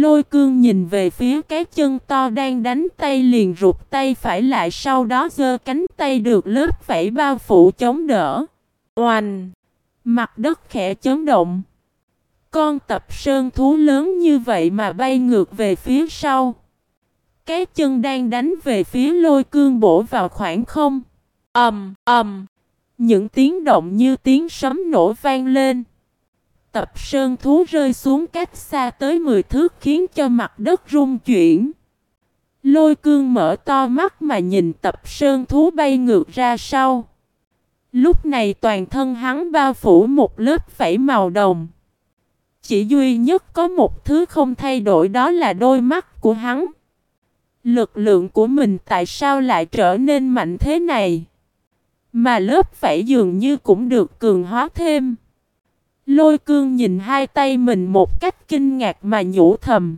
Lôi cương nhìn về phía cái chân to đang đánh tay liền rụt tay phải lại sau đó giơ cánh tay được lớp vảy bao phủ chống đỡ. Oanh! Mặt đất khẽ chấn động. Con tập sơn thú lớn như vậy mà bay ngược về phía sau. Cái chân đang đánh về phía lôi cương bổ vào khoảng không. ầm ầm, Những tiếng động như tiếng sấm nổ vang lên. Tập sơn thú rơi xuống cách xa tới 10 thước khiến cho mặt đất rung chuyển. Lôi cương mở to mắt mà nhìn tập sơn thú bay ngược ra sau. Lúc này toàn thân hắn bao phủ một lớp vảy màu đồng. Chỉ duy nhất có một thứ không thay đổi đó là đôi mắt của hắn. Lực lượng của mình tại sao lại trở nên mạnh thế này? Mà lớp vảy dường như cũng được cường hóa thêm. Lôi cương nhìn hai tay mình một cách kinh ngạc mà nhủ thầm.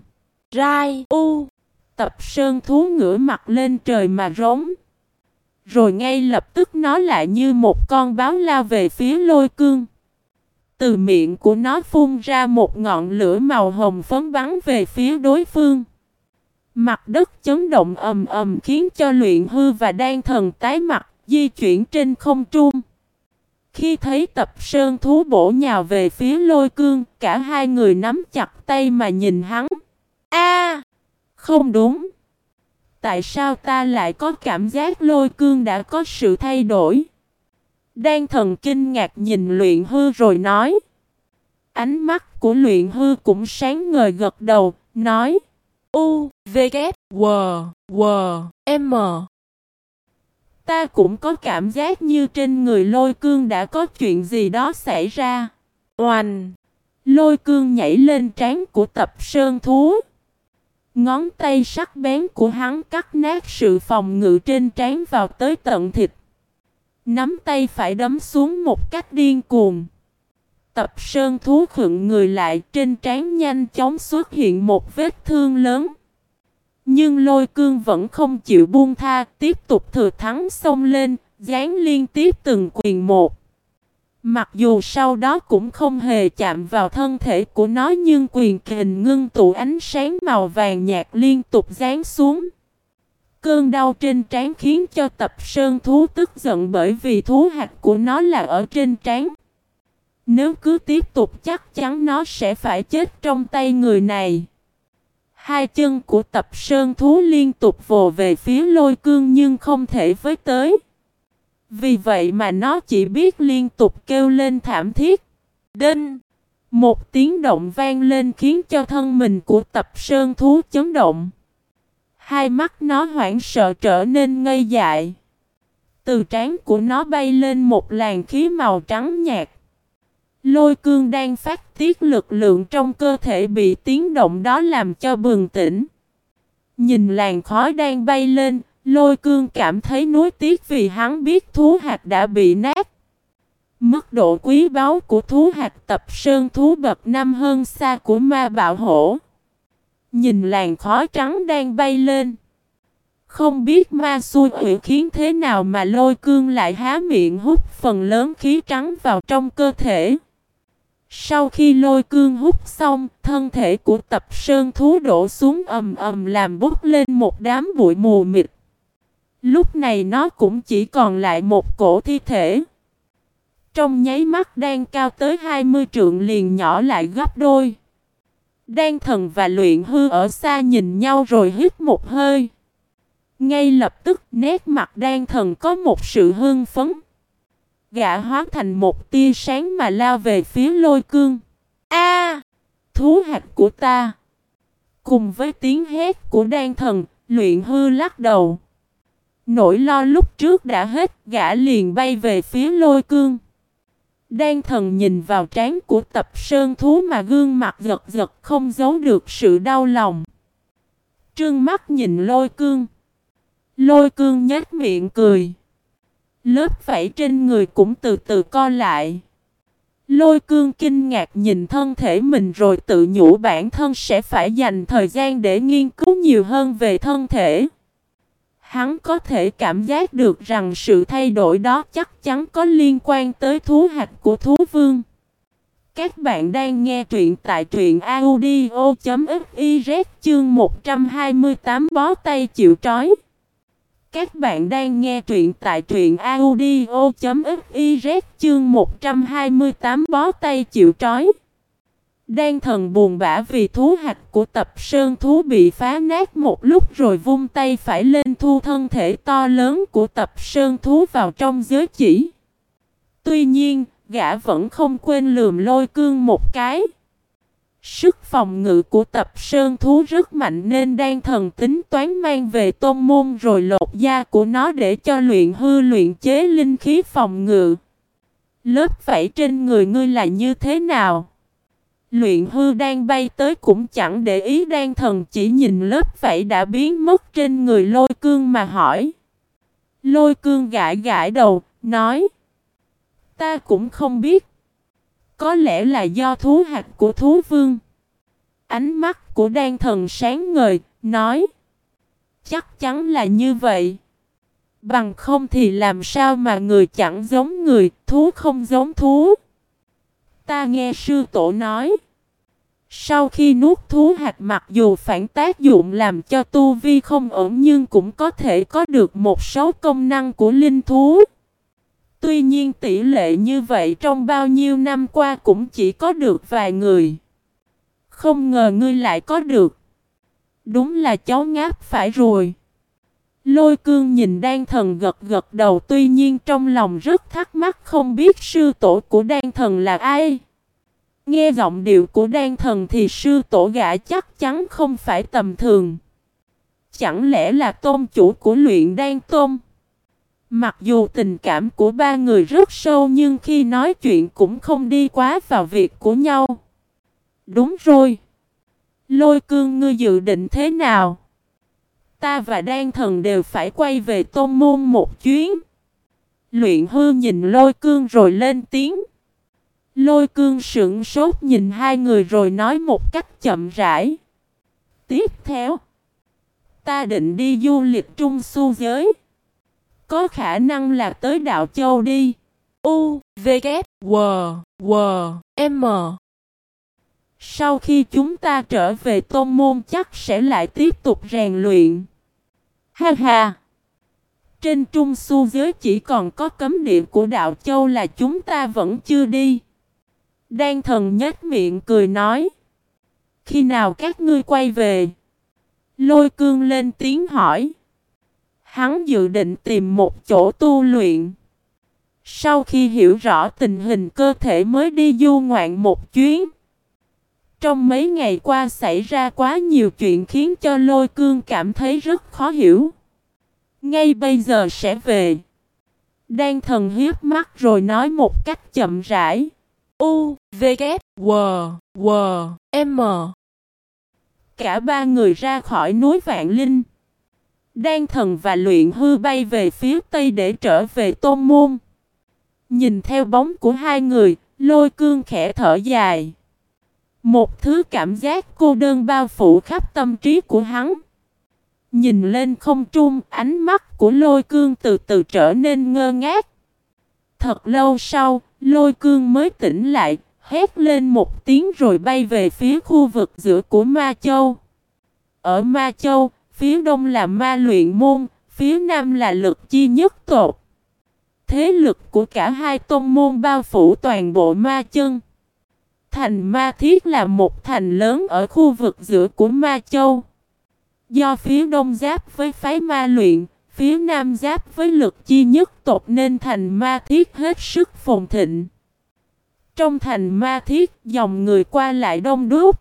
Rai u. Tập sơn thú ngửa mặt lên trời mà rống. Rồi ngay lập tức nó lại như một con báo lao về phía lôi cương. Từ miệng của nó phun ra một ngọn lửa màu hồng phấn bắn về phía đối phương. Mặt đất chấn động ầm ầm khiến cho luyện hư và đan thần tái mặt, di chuyển trên không trung. Khi thấy tập sơn thú bổ nhào về phía lôi cương, cả hai người nắm chặt tay mà nhìn hắn. A, Không đúng! Tại sao ta lại có cảm giác lôi cương đã có sự thay đổi? đang thần kinh ngạc nhìn luyện hư rồi nói. Ánh mắt của luyện hư cũng sáng ngời gật đầu, nói. U, V, K, W, W, M. Ta cũng có cảm giác như trên người lôi cương đã có chuyện gì đó xảy ra. Oanh! Lôi cương nhảy lên trán của tập sơn thú. Ngón tay sắc bén của hắn cắt nát sự phòng ngự trên trán vào tới tận thịt. Nắm tay phải đấm xuống một cách điên cuồng. Tập sơn thú khựng người lại trên trán nhanh chóng xuất hiện một vết thương lớn. Nhưng lôi cương vẫn không chịu buông tha, tiếp tục thừa thắng xông lên, dán liên tiếp từng quyền một. Mặc dù sau đó cũng không hề chạm vào thân thể của nó nhưng quyền kình ngưng tụ ánh sáng màu vàng nhạt liên tục dán xuống. Cơn đau trên trán khiến cho tập sơn thú tức giận bởi vì thú hạt của nó là ở trên trán. Nếu cứ tiếp tục chắc chắn nó sẽ phải chết trong tay người này. Hai chân của tập sơn thú liên tục vồ về phía lôi cương nhưng không thể với tới. Vì vậy mà nó chỉ biết liên tục kêu lên thảm thiết. Đinh! Một tiếng động vang lên khiến cho thân mình của tập sơn thú chấn động. Hai mắt nó hoảng sợ trở nên ngây dại. Từ trán của nó bay lên một làn khí màu trắng nhạt. Lôi cương đang phát tiết lực lượng trong cơ thể bị tiếng động đó làm cho bừng tỉnh. Nhìn làn khói đang bay lên, lôi cương cảm thấy nuối tiếc vì hắn biết thú hạt đã bị nát. Mức độ quý báu của thú hạt tập sơn thú bậc năm hơn xa của ma bạo hổ. Nhìn làn khói trắng đang bay lên. Không biết ma xui quỷ khiến thế nào mà lôi cương lại há miệng hút phần lớn khí trắng vào trong cơ thể. Sau khi lôi cương hút xong, thân thể của tập sơn thú đổ xuống ầm ầm làm bốc lên một đám bụi mù mịt. Lúc này nó cũng chỉ còn lại một cổ thi thể. Trong nháy mắt đang cao tới 20 trượng liền nhỏ lại gấp đôi. Đan thần và luyện hư ở xa nhìn nhau rồi hít một hơi. Ngay lập tức nét mặt đan thần có một sự hưng phấn. Gã hóa thành một tia sáng mà lao về phía lôi cương. A, Thú hạt của ta! Cùng với tiếng hét của đan thần, luyện hư lắc đầu. Nỗi lo lúc trước đã hết, gã liền bay về phía lôi cương. Đan thần nhìn vào trán của tập sơn thú mà gương mặt giật giật không giấu được sự đau lòng. Trương mắt nhìn lôi cương. Lôi cương nhếch miệng cười. Lớp vảy trên người cũng từ từ co lại. Lôi cương kinh ngạc nhìn thân thể mình rồi tự nhủ bản thân sẽ phải dành thời gian để nghiên cứu nhiều hơn về thân thể. Hắn có thể cảm giác được rằng sự thay đổi đó chắc chắn có liên quan tới thú hạt của thú vương. Các bạn đang nghe truyện tại truyện audio.fiz chương 128 bó tay chịu trói. Các bạn đang nghe truyện tại truyện audio.fiz chương 128 bó tay chịu trói. Đan thần buồn bã vì thú hạch của tập sơn thú bị phá nát một lúc rồi vung tay phải lên thu thân thể to lớn của tập sơn thú vào trong giới chỉ. Tuy nhiên, gã vẫn không quên lườm lôi cương một cái. Sức phòng ngự của tập sơn thú rất mạnh nên đang thần tính toán mang về tôn môn rồi lột da của nó để cho luyện hư luyện chế linh khí phòng ngự. Lớp vảy trên người ngươi là như thế nào? Luyện hư đang bay tới cũng chẳng để ý đang thần chỉ nhìn lớp vảy đã biến mất trên người lôi cương mà hỏi. Lôi cương gãi gãi đầu, nói. Ta cũng không biết. Có lẽ là do thú hạt của thú vương. Ánh mắt của đan thần sáng ngời, nói. Chắc chắn là như vậy. Bằng không thì làm sao mà người chẳng giống người, thú không giống thú. Ta nghe sư tổ nói. Sau khi nuốt thú hạt mặc dù phản tác dụng làm cho tu vi không ổn nhưng cũng có thể có được một số công năng của linh thú. Tuy nhiên tỷ lệ như vậy trong bao nhiêu năm qua cũng chỉ có được vài người. Không ngờ ngươi lại có được. Đúng là cháu ngáp phải rồi. Lôi cương nhìn đan thần gật gật đầu, tuy nhiên trong lòng rất thắc mắc không biết sư tổ của đan thần là ai. Nghe giọng điệu của đan thần thì sư tổ gã chắc chắn không phải tầm thường. Chẳng lẽ là tôn chủ của luyện đan tôn? Mặc dù tình cảm của ba người rất sâu nhưng khi nói chuyện cũng không đi quá vào việc của nhau. Đúng rồi. Lôi cương ngươi dự định thế nào? Ta và đan thần đều phải quay về tôn môn một chuyến. Luyện hư nhìn lôi cương rồi lên tiếng. Lôi cương sững sốt nhìn hai người rồi nói một cách chậm rãi. Tiếp theo. Ta định đi du lịch trung su giới. Có khả năng là tới đạo châu đi. U, V, K, W, W, M. Sau khi chúng ta trở về tôn môn chắc sẽ lại tiếp tục rèn luyện. Ha ha! Trên trung su giới chỉ còn có cấm địa của đạo châu là chúng ta vẫn chưa đi. Đan thần nhếch miệng cười nói. Khi nào các ngươi quay về? Lôi cương lên tiếng hỏi. Hắn dự định tìm một chỗ tu luyện. Sau khi hiểu rõ tình hình cơ thể mới đi du ngoạn một chuyến. Trong mấy ngày qua xảy ra quá nhiều chuyện khiến cho lôi cương cảm thấy rất khó hiểu. Ngay bây giờ sẽ về. Đan thần hiếp mắt rồi nói một cách chậm rãi. U, V, K, W, W, M. Cả ba người ra khỏi núi Vạn Linh. Đan thần và luyện hư bay về phía tây để trở về tôn môn. Nhìn theo bóng của hai người, lôi cương khẽ thở dài. Một thứ cảm giác cô đơn bao phủ khắp tâm trí của hắn. Nhìn lên không trung, ánh mắt của lôi cương từ từ trở nên ngơ ngác. Thật lâu sau, lôi cương mới tỉnh lại, hét lên một tiếng rồi bay về phía khu vực giữa của Ma Châu. Ở Ma Châu, phía đông là Ma Luyện Môn, phía nam là lực chi nhất tột. Thế lực của cả hai tôn môn bao phủ toàn bộ Ma Chân. Thành Ma Thiết là một thành lớn ở khu vực giữa của Ma Châu. Do phía đông giáp với phái ma luyện, phía nam giáp với lực chi nhất tộc nên thành ma thiết hết sức phồn thịnh. Trong thành ma thiết, dòng người qua lại đông đúc.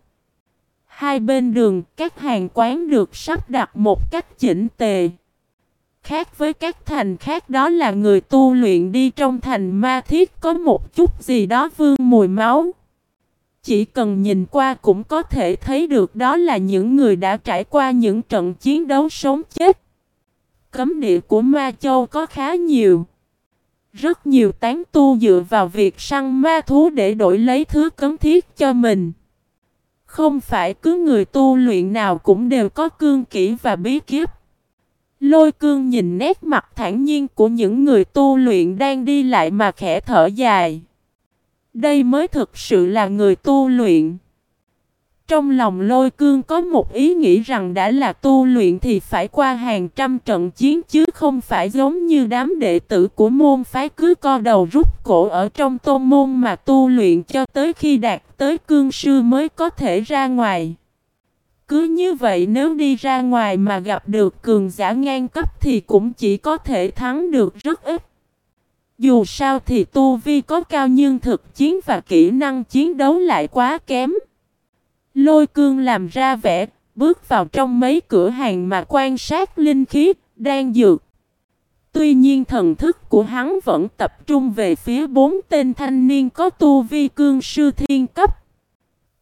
Hai bên đường, các hàng quán được sắp đặt một cách chỉnh tề. Khác với các thành khác đó là người tu luyện đi trong thành ma thiết có một chút gì đó vương mùi máu. Chỉ cần nhìn qua cũng có thể thấy được đó là những người đã trải qua những trận chiến đấu sống chết. Cấm địa của Ma Châu có khá nhiều. Rất nhiều tán tu dựa vào việc săn ma thú để đổi lấy thứ cấm thiết cho mình. Không phải cứ người tu luyện nào cũng đều có cương kỹ và bí kiếp. Lôi cương nhìn nét mặt thản nhiên của những người tu luyện đang đi lại mà khẽ thở dài. Đây mới thực sự là người tu luyện. Trong lòng lôi cương có một ý nghĩ rằng đã là tu luyện thì phải qua hàng trăm trận chiến chứ không phải giống như đám đệ tử của môn phái cứ co đầu rút cổ ở trong tôn môn mà tu luyện cho tới khi đạt tới cương sư mới có thể ra ngoài. Cứ như vậy nếu đi ra ngoài mà gặp được cường giả ngang cấp thì cũng chỉ có thể thắng được rất ít. Dù sao thì tu vi có cao nhưng thực chiến và kỹ năng chiến đấu lại quá kém. Lôi cương làm ra vẻ, bước vào trong mấy cửa hàng mà quan sát linh khí, đang dược. Tuy nhiên thần thức của hắn vẫn tập trung về phía bốn tên thanh niên có tu vi cương sư thiên cấp.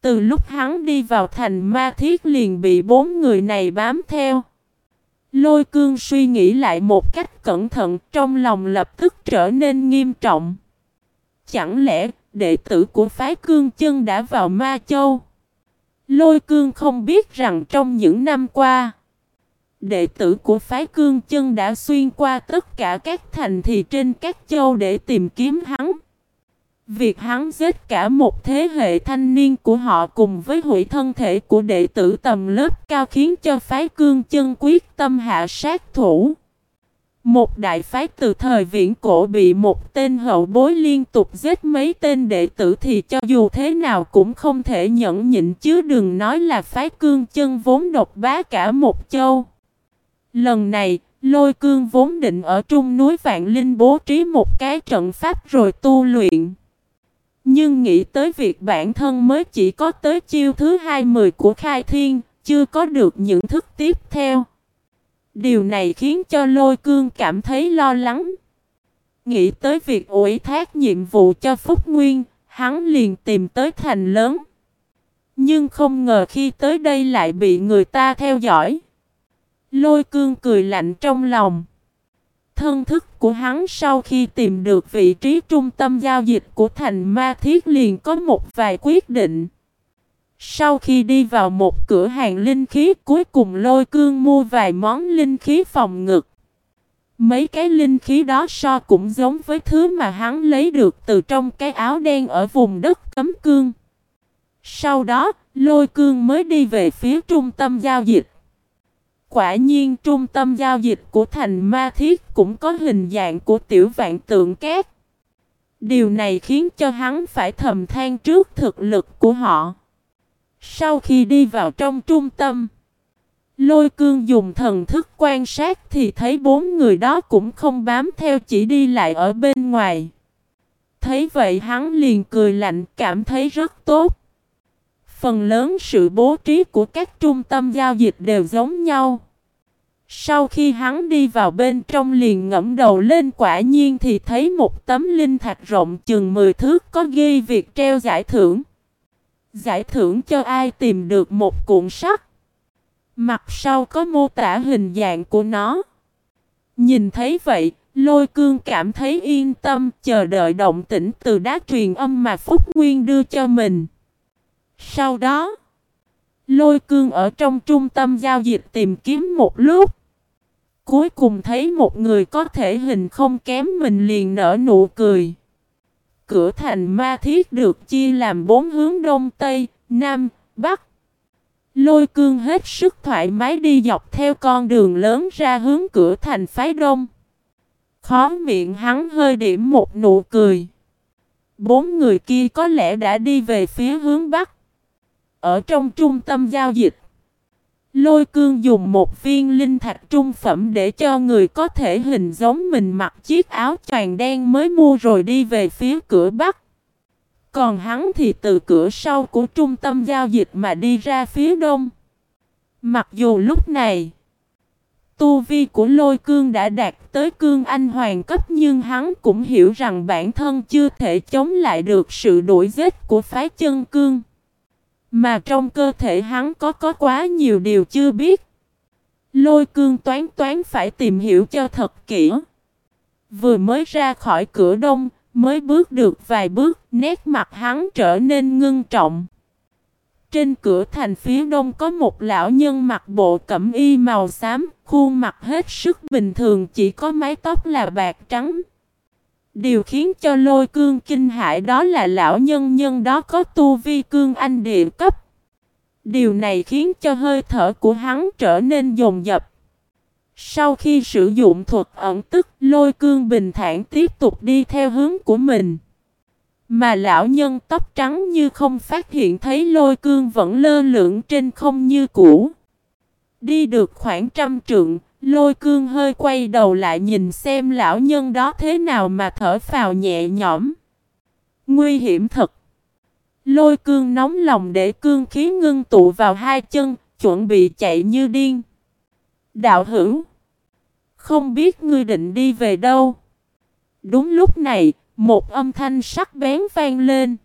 Từ lúc hắn đi vào thành ma thiết liền bị bốn người này bám theo. Lôi cương suy nghĩ lại một cách cẩn thận trong lòng lập tức trở nên nghiêm trọng. Chẳng lẽ đệ tử của phái cương chân đã vào ma châu? Lôi cương không biết rằng trong những năm qua, đệ tử của phái cương chân đã xuyên qua tất cả các thành thị trên các châu để tìm kiếm hắn. Việc hắn giết cả một thế hệ thanh niên của họ cùng với hủy thân thể của đệ tử tầm lớp cao khiến cho phái cương chân quyết tâm hạ sát thủ. Một đại phái từ thời viễn cổ bị một tên hậu bối liên tục giết mấy tên đệ tử thì cho dù thế nào cũng không thể nhẫn nhịn chứ đừng nói là phái cương chân vốn độc bá cả một châu. Lần này, lôi cương vốn định ở trung núi Vạn Linh bố trí một cái trận pháp rồi tu luyện. Nhưng nghĩ tới việc bản thân mới chỉ có tới chiêu thứ 20 của khai thiên, chưa có được những thức tiếp theo. Điều này khiến cho lôi cương cảm thấy lo lắng. Nghĩ tới việc ủy thác nhiệm vụ cho Phúc Nguyên, hắn liền tìm tới thành lớn. Nhưng không ngờ khi tới đây lại bị người ta theo dõi. Lôi cương cười lạnh trong lòng. Thân thức của hắn sau khi tìm được vị trí trung tâm giao dịch của thành ma thiết liền có một vài quyết định. Sau khi đi vào một cửa hàng linh khí cuối cùng lôi cương mua vài món linh khí phòng ngực. Mấy cái linh khí đó so cũng giống với thứ mà hắn lấy được từ trong cái áo đen ở vùng đất cấm cương. Sau đó, lôi cương mới đi về phía trung tâm giao dịch. Quả nhiên trung tâm giao dịch của thành ma thiết cũng có hình dạng của tiểu vạn tượng cát. Điều này khiến cho hắn phải thầm than trước thực lực của họ. Sau khi đi vào trong trung tâm, lôi cương dùng thần thức quan sát thì thấy bốn người đó cũng không bám theo chỉ đi lại ở bên ngoài. Thấy vậy hắn liền cười lạnh cảm thấy rất tốt. Phần lớn sự bố trí của các trung tâm giao dịch đều giống nhau. Sau khi hắn đi vào bên trong liền ngẫm đầu lên quả nhiên thì thấy một tấm linh thạch rộng chừng 10 thước có ghi việc treo giải thưởng. Giải thưởng cho ai tìm được một cuộn sắt. Mặt sau có mô tả hình dạng của nó. Nhìn thấy vậy, lôi cương cảm thấy yên tâm chờ đợi động tĩnh từ đá truyền âm mà Phúc Nguyên đưa cho mình. Sau đó, lôi cương ở trong trung tâm giao dịch tìm kiếm một lúc. Cuối cùng thấy một người có thể hình không kém mình liền nở nụ cười. Cửa thành ma thiết được chia làm bốn hướng đông tây, nam, bắc. Lôi cương hết sức thoải mái đi dọc theo con đường lớn ra hướng cửa thành phái đông. Khó miệng hắn hơi điểm một nụ cười. Bốn người kia có lẽ đã đi về phía hướng bắc. Ở trong trung tâm giao dịch. Lôi cương dùng một viên linh thạch trung phẩm để cho người có thể hình giống mình mặc chiếc áo choàng đen mới mua rồi đi về phía cửa bắc. Còn hắn thì từ cửa sau của trung tâm giao dịch mà đi ra phía đông. Mặc dù lúc này, tu vi của lôi cương đã đạt tới cương anh hoàng cấp nhưng hắn cũng hiểu rằng bản thân chưa thể chống lại được sự đuổi giết của phái chân cương. Mà trong cơ thể hắn có có quá nhiều điều chưa biết. Lôi cương toán toán phải tìm hiểu cho thật kỹ. Vừa mới ra khỏi cửa đông, mới bước được vài bước, nét mặt hắn trở nên ngưng trọng. Trên cửa thành phía đông có một lão nhân mặc bộ cẩm y màu xám, khuôn mặt hết sức bình thường chỉ có mái tóc là bạc trắng. Điều khiến cho lôi cương kinh hại đó là lão nhân nhân đó có tu vi cương anh địa cấp. Điều này khiến cho hơi thở của hắn trở nên dồn dập. Sau khi sử dụng thuật ẩn tức, lôi cương bình thản tiếp tục đi theo hướng của mình. Mà lão nhân tóc trắng như không phát hiện thấy lôi cương vẫn lơ lửng trên không như cũ. Đi được khoảng trăm trượng, lôi cương hơi quay đầu lại nhìn xem lão nhân đó thế nào mà thở phào nhẹ nhõm. Nguy hiểm thật. Lôi cương nóng lòng để cương khí ngưng tụ vào hai chân, chuẩn bị chạy như điên. Đạo hữu. Không biết ngươi định đi về đâu. Đúng lúc này, một âm thanh sắc bén vang lên.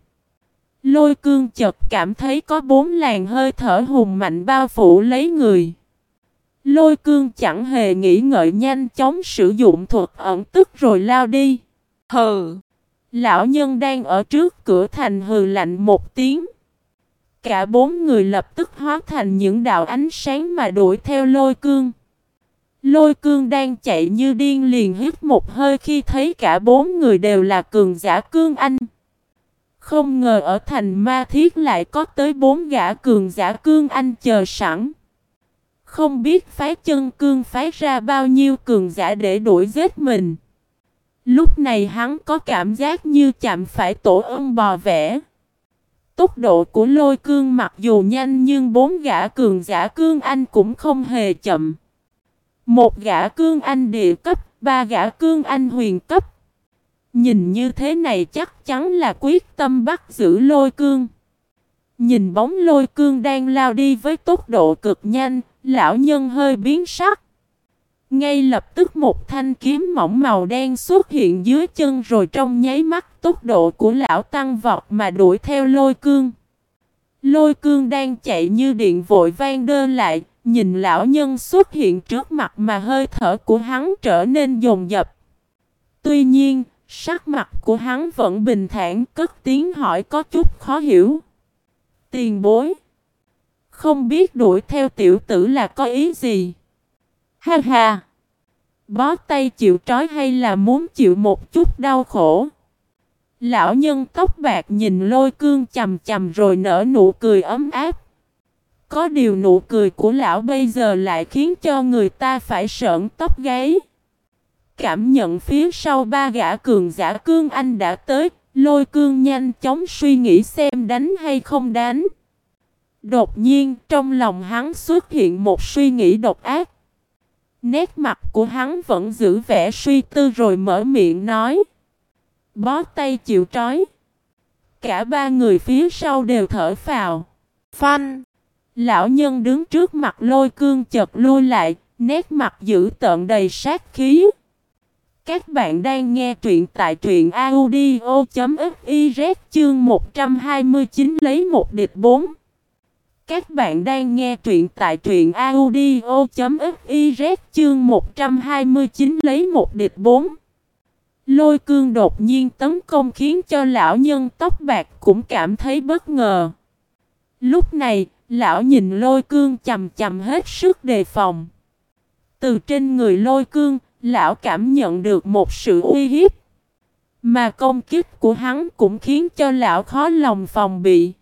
Lôi cương chợt cảm thấy có bốn làn hơi thở hùng mạnh bao phủ lấy người. Lôi cương chẳng hề nghĩ ngợi nhanh chóng sử dụng thuật ẩn tức rồi lao đi. Hừ! Lão nhân đang ở trước cửa thành hừ lạnh một tiếng. Cả bốn người lập tức hóa thành những đạo ánh sáng mà đuổi theo lôi cương. Lôi cương đang chạy như điên liền hít một hơi khi thấy cả bốn người đều là cường giả cương anh. Không ngờ ở thành ma thiết lại có tới bốn gã cường giả cương anh chờ sẵn. Không biết phái chân cương phái ra bao nhiêu cường giả để đuổi giết mình. Lúc này hắn có cảm giác như chạm phải tổ ưng bò vẽ. Tốc độ của lôi cương mặc dù nhanh nhưng bốn gã cường giả cương anh cũng không hề chậm. Một gã cương anh địa cấp, ba gã cương anh huyền cấp. Nhìn như thế này chắc chắn là quyết tâm bắt giữ lôi cương. Nhìn bóng lôi cương đang lao đi với tốc độ cực nhanh, lão nhân hơi biến sắc. Ngay lập tức một thanh kiếm mỏng màu đen xuất hiện dưới chân rồi trong nháy mắt tốc độ của lão tăng vọt mà đuổi theo lôi cương. Lôi cương đang chạy như điện vội vang đơn lại, nhìn lão nhân xuất hiện trước mặt mà hơi thở của hắn trở nên dồn dập. Tuy nhiên, sắc mặt của hắn vẫn bình thản cất tiếng hỏi có chút khó hiểu. Tiền bối. Không biết đuổi theo tiểu tử là có ý gì? Ha ha! Bó tay chịu trói hay là muốn chịu một chút đau khổ? Lão nhân tóc bạc nhìn lôi cương chầm chầm rồi nở nụ cười ấm áp. Có điều nụ cười của lão bây giờ lại khiến cho người ta phải sợn tóc gáy. Cảm nhận phía sau ba gã cường giả cương anh đã tới, lôi cương nhanh chóng suy nghĩ xem đánh hay không đánh. Đột nhiên trong lòng hắn xuất hiện một suy nghĩ độc ác. Nét mặt của hắn vẫn giữ vẻ suy tư rồi mở miệng nói. Bó tay chịu trói. Cả ba người phía sau đều thở phào. Phanh. Lão nhân đứng trước mặt lôi cương chật lui lại, nét mặt giữ tợn đầy sát khí. Các bạn đang nghe truyện tại truyện audio.fiz chương 129 lấy một địch 4. Các bạn đang nghe truyện tại truyện audio.fiz chương 129 lấy một địch 4. Lôi cương đột nhiên tấn công khiến cho lão nhân tóc bạc cũng cảm thấy bất ngờ. Lúc này, lão nhìn lôi cương chầm chầm hết sức đề phòng. Từ trên người lôi cương, lão cảm nhận được một sự uy hiếp. Mà công kích của hắn cũng khiến cho lão khó lòng phòng bị.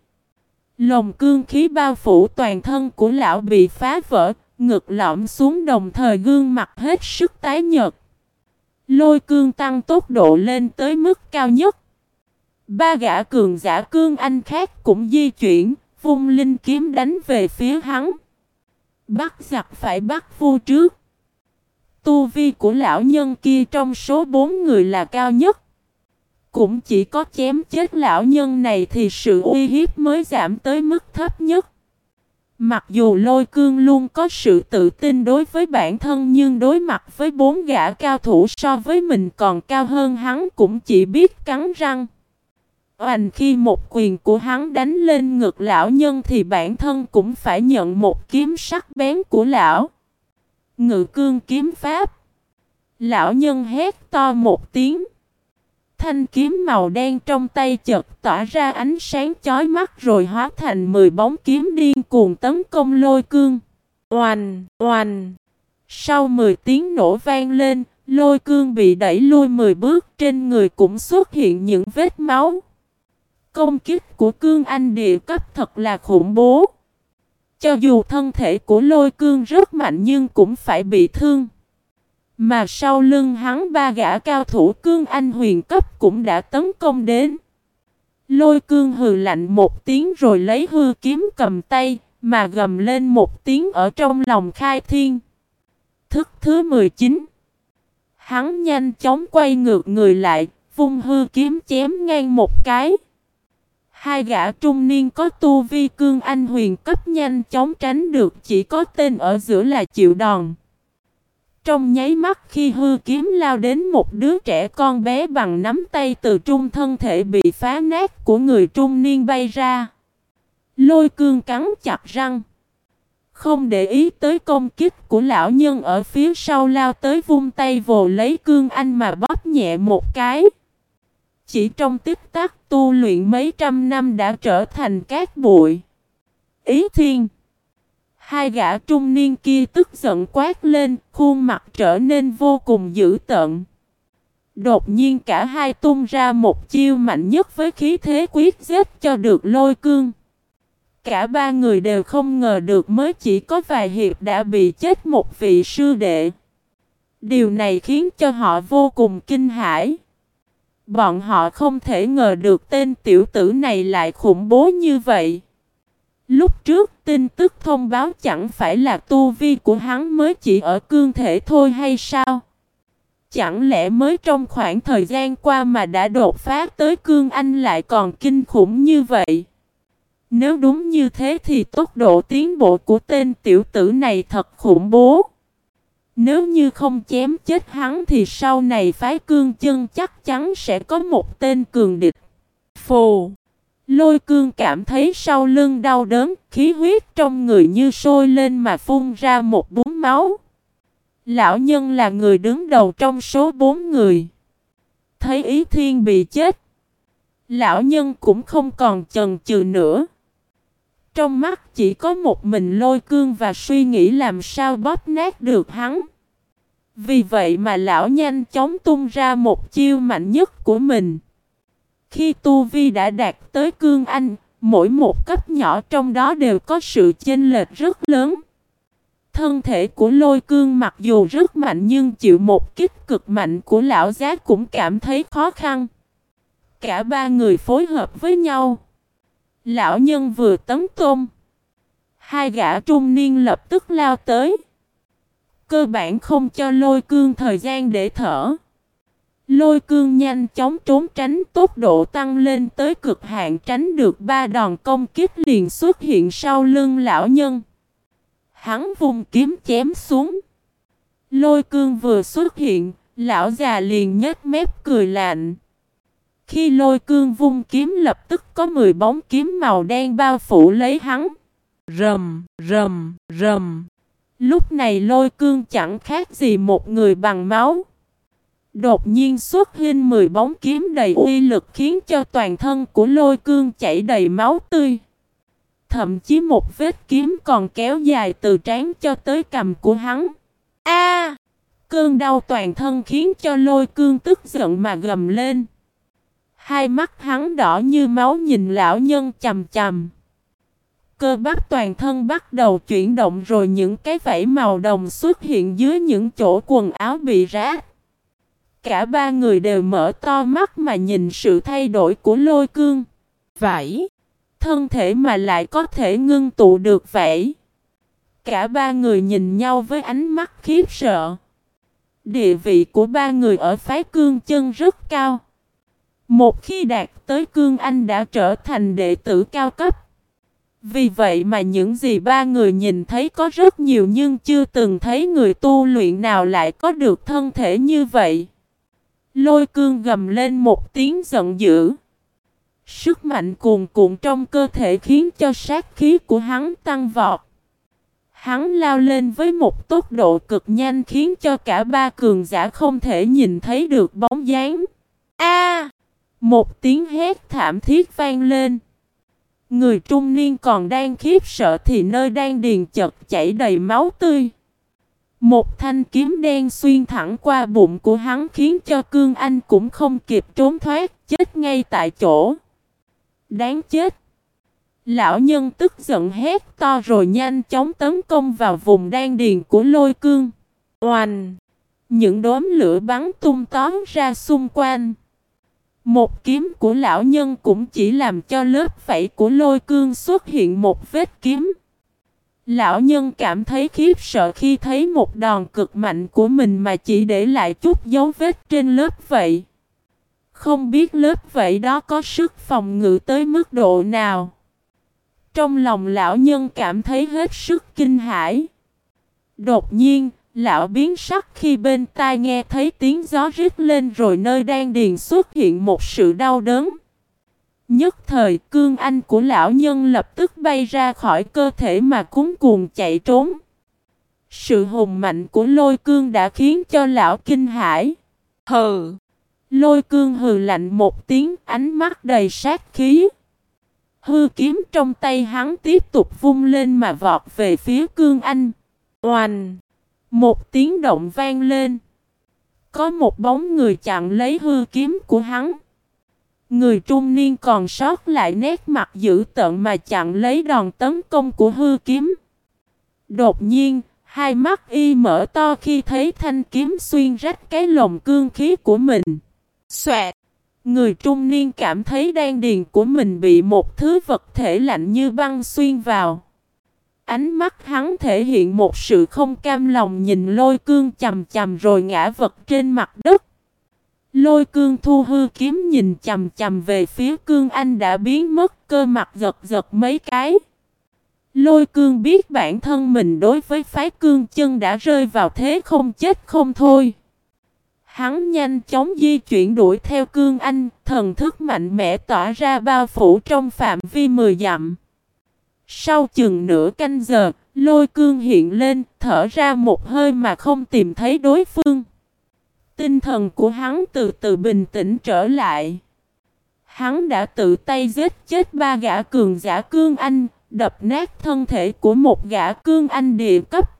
Lồng cương khí bao phủ toàn thân của lão bị phá vỡ, ngực lõm xuống đồng thời gương mặt hết sức tái nhợt. Lôi cương tăng tốc độ lên tới mức cao nhất. Ba gã cường giả cương anh khác cũng di chuyển, vung linh kiếm đánh về phía hắn. Bắt giặc phải bắt vua trước. Tu vi của lão nhân kia trong số bốn người là cao nhất. Cũng chỉ có chém chết lão nhân này thì sự uy hiếp mới giảm tới mức thấp nhất. Mặc dù lôi cương luôn có sự tự tin đối với bản thân nhưng đối mặt với bốn gã cao thủ so với mình còn cao hơn hắn cũng chỉ biết cắn răng. Oành khi một quyền của hắn đánh lên ngực lão nhân thì bản thân cũng phải nhận một kiếm sắc bén của lão. Ngự cương kiếm pháp. Lão nhân hét to một tiếng. Thanh kiếm màu đen trong tay chợt tỏa ra ánh sáng chói mắt rồi hóa thành 10 bóng kiếm điên cuồng tấn công lôi cương. Oanh, oanh. Sau 10 tiếng nổ vang lên, Lôi cương bị đẩy lui 10 bước trên người cũng xuất hiện những vết máu. Công kích của cương anh địa cấp thật là khủng bố. Cho dù thân thể của lôi cương rất mạnh nhưng cũng phải bị thương. Mà sau lưng hắn ba gã cao thủ cương anh huyền cấp cũng đã tấn công đến. Lôi cương hừ lạnh một tiếng rồi lấy hư kiếm cầm tay, mà gầm lên một tiếng ở trong lòng khai thiên. Thức thứ 19 Hắn nhanh chóng quay ngược người lại, vung hư kiếm chém ngang một cái. Hai gã trung niên có tu vi cương anh huyền cấp nhanh chóng tránh được chỉ có tên ở giữa là chịu đòn. Trong nháy mắt khi hư kiếm lao đến một đứa trẻ con bé bằng nắm tay từ trung thân thể bị phá nát của người trung niên bay ra. Lôi cương cắn chặt răng. Không để ý tới công kích của lão nhân ở phía sau lao tới vung tay vồ lấy cương anh mà bóp nhẹ một cái. Chỉ trong tích tắc tu luyện mấy trăm năm đã trở thành cát bụi. Ý thiên. Hai gã trung niên kia tức giận quát lên, khuôn mặt trở nên vô cùng dữ tợn. Đột nhiên cả hai tung ra một chiêu mạnh nhất với khí thế quyết giết cho được lôi cương. Cả ba người đều không ngờ được mới chỉ có vài hiệp đã bị chết một vị sư đệ. Điều này khiến cho họ vô cùng kinh hãi. Bọn họ không thể ngờ được tên tiểu tử này lại khủng bố như vậy. Lúc trước tin tức thông báo chẳng phải là tu vi của hắn mới chỉ ở cương thể thôi hay sao? Chẳng lẽ mới trong khoảng thời gian qua mà đã đột phá tới cương anh lại còn kinh khủng như vậy? Nếu đúng như thế thì tốc độ tiến bộ của tên tiểu tử này thật khủng bố. Nếu như không chém chết hắn thì sau này phái cương chân chắc chắn sẽ có một tên cường địch. Phù! Lôi cương cảm thấy sau lưng đau đớn, khí huyết trong người như sôi lên mà phun ra một búng máu. Lão nhân là người đứng đầu trong số bốn người. Thấy ý thiên bị chết. Lão nhân cũng không còn chần chừ nữa. Trong mắt chỉ có một mình lôi cương và suy nghĩ làm sao bóp nát được hắn. Vì vậy mà lão nhanh chóng tung ra một chiêu mạnh nhất của mình. Khi Tu Vi đã đạt tới cương anh, mỗi một cấp nhỏ trong đó đều có sự chênh lệch rất lớn. Thân thể của lôi cương mặc dù rất mạnh nhưng chịu một kích cực mạnh của lão giác cũng cảm thấy khó khăn. Cả ba người phối hợp với nhau. Lão nhân vừa tấn công. Hai gã trung niên lập tức lao tới. Cơ bản không cho lôi cương thời gian để thở. Lôi cương nhanh chóng trốn tránh tốc độ tăng lên tới cực hạn tránh được ba đòn công kích liền xuất hiện sau lưng lão nhân. Hắn vùng kiếm chém xuống. Lôi cương vừa xuất hiện, lão già liền nhếch mép cười lạnh. Khi lôi cương vung kiếm lập tức có 10 bóng kiếm màu đen bao phủ lấy hắn. Rầm, rầm, rầm. Lúc này lôi cương chẳng khác gì một người bằng máu. Đột nhiên xuất hiện 10 bóng kiếm đầy uy lực khiến cho toàn thân của lôi cương chảy đầy máu tươi. Thậm chí một vết kiếm còn kéo dài từ trán cho tới cầm của hắn. A! cơn đau toàn thân khiến cho lôi cương tức giận mà gầm lên. Hai mắt hắn đỏ như máu nhìn lão nhân chầm chầm. Cơ bắp toàn thân bắt đầu chuyển động rồi những cái vảy màu đồng xuất hiện dưới những chỗ quần áo bị rách. Cả ba người đều mở to mắt mà nhìn sự thay đổi của lôi cương. Vảy. Thân thể mà lại có thể ngưng tụ được vậy Cả ba người nhìn nhau với ánh mắt khiếp sợ. Địa vị của ba người ở phái cương chân rất cao. Một khi đạt tới cương anh đã trở thành đệ tử cao cấp. Vì vậy mà những gì ba người nhìn thấy có rất nhiều nhưng chưa từng thấy người tu luyện nào lại có được thân thể như vậy. Lôi cương gầm lên một tiếng giận dữ. Sức mạnh cuồn cuộn trong cơ thể khiến cho sát khí của hắn tăng vọt. Hắn lao lên với một tốc độ cực nhanh khiến cho cả ba cường giả không thể nhìn thấy được bóng dáng. A! một tiếng hét thảm thiết vang lên. Người trung niên còn đang khiếp sợ thì nơi đang điền chật chảy đầy máu tươi. Một thanh kiếm đen xuyên thẳng qua bụng của hắn khiến cho cương anh cũng không kịp trốn thoát, chết ngay tại chỗ. Đáng chết! Lão nhân tức giận hét to rồi nhanh chóng tấn công vào vùng đan điền của lôi cương. Oanh! Những đốm lửa bắn tung tóm ra xung quanh. Một kiếm của lão nhân cũng chỉ làm cho lớp vảy của lôi cương xuất hiện một vết kiếm. Lão nhân cảm thấy khiếp sợ khi thấy một đòn cực mạnh của mình mà chỉ để lại chút dấu vết trên lớp vậy. Không biết lớp vậy đó có sức phòng ngự tới mức độ nào. Trong lòng lão nhân cảm thấy hết sức kinh hãi. Đột nhiên, lão biến sắc khi bên tai nghe thấy tiếng gió rít lên rồi nơi đang điền xuất hiện một sự đau đớn. Nhất thời cương anh của lão nhân lập tức bay ra khỏi cơ thể mà cúng cuồng chạy trốn. Sự hùng mạnh của lôi cương đã khiến cho lão kinh hãi. Hừ! Lôi cương hừ lạnh một tiếng ánh mắt đầy sát khí. Hư kiếm trong tay hắn tiếp tục vung lên mà vọt về phía cương anh. Oanh! Một tiếng động vang lên. Có một bóng người chặn lấy hư kiếm của hắn. Người trung niên còn sót lại nét mặt dữ tợn mà chặn lấy đòn tấn công của hư kiếm. Đột nhiên, hai mắt y mở to khi thấy thanh kiếm xuyên rách cái lồng cương khí của mình. Xoẹt! Người trung niên cảm thấy đan điền của mình bị một thứ vật thể lạnh như băng xuyên vào. Ánh mắt hắn thể hiện một sự không cam lòng nhìn lôi cương chầm chầm rồi ngã vật trên mặt đất. Lôi cương thu hư kiếm nhìn chầm chầm về phía cương anh đã biến mất cơ mặt giật giật mấy cái. Lôi cương biết bản thân mình đối với phái cương chân đã rơi vào thế không chết không thôi. Hắn nhanh chóng di chuyển đuổi theo cương anh, thần thức mạnh mẽ tỏa ra bao phủ trong phạm vi 10 dặm. Sau chừng nửa canh giờ, lôi cương hiện lên, thở ra một hơi mà không tìm thấy đối phương. Tinh thần của hắn từ từ bình tĩnh trở lại. Hắn đã tự tay giết chết ba gã cường giả cương anh, đập nát thân thể của một gã cương anh địa cấp.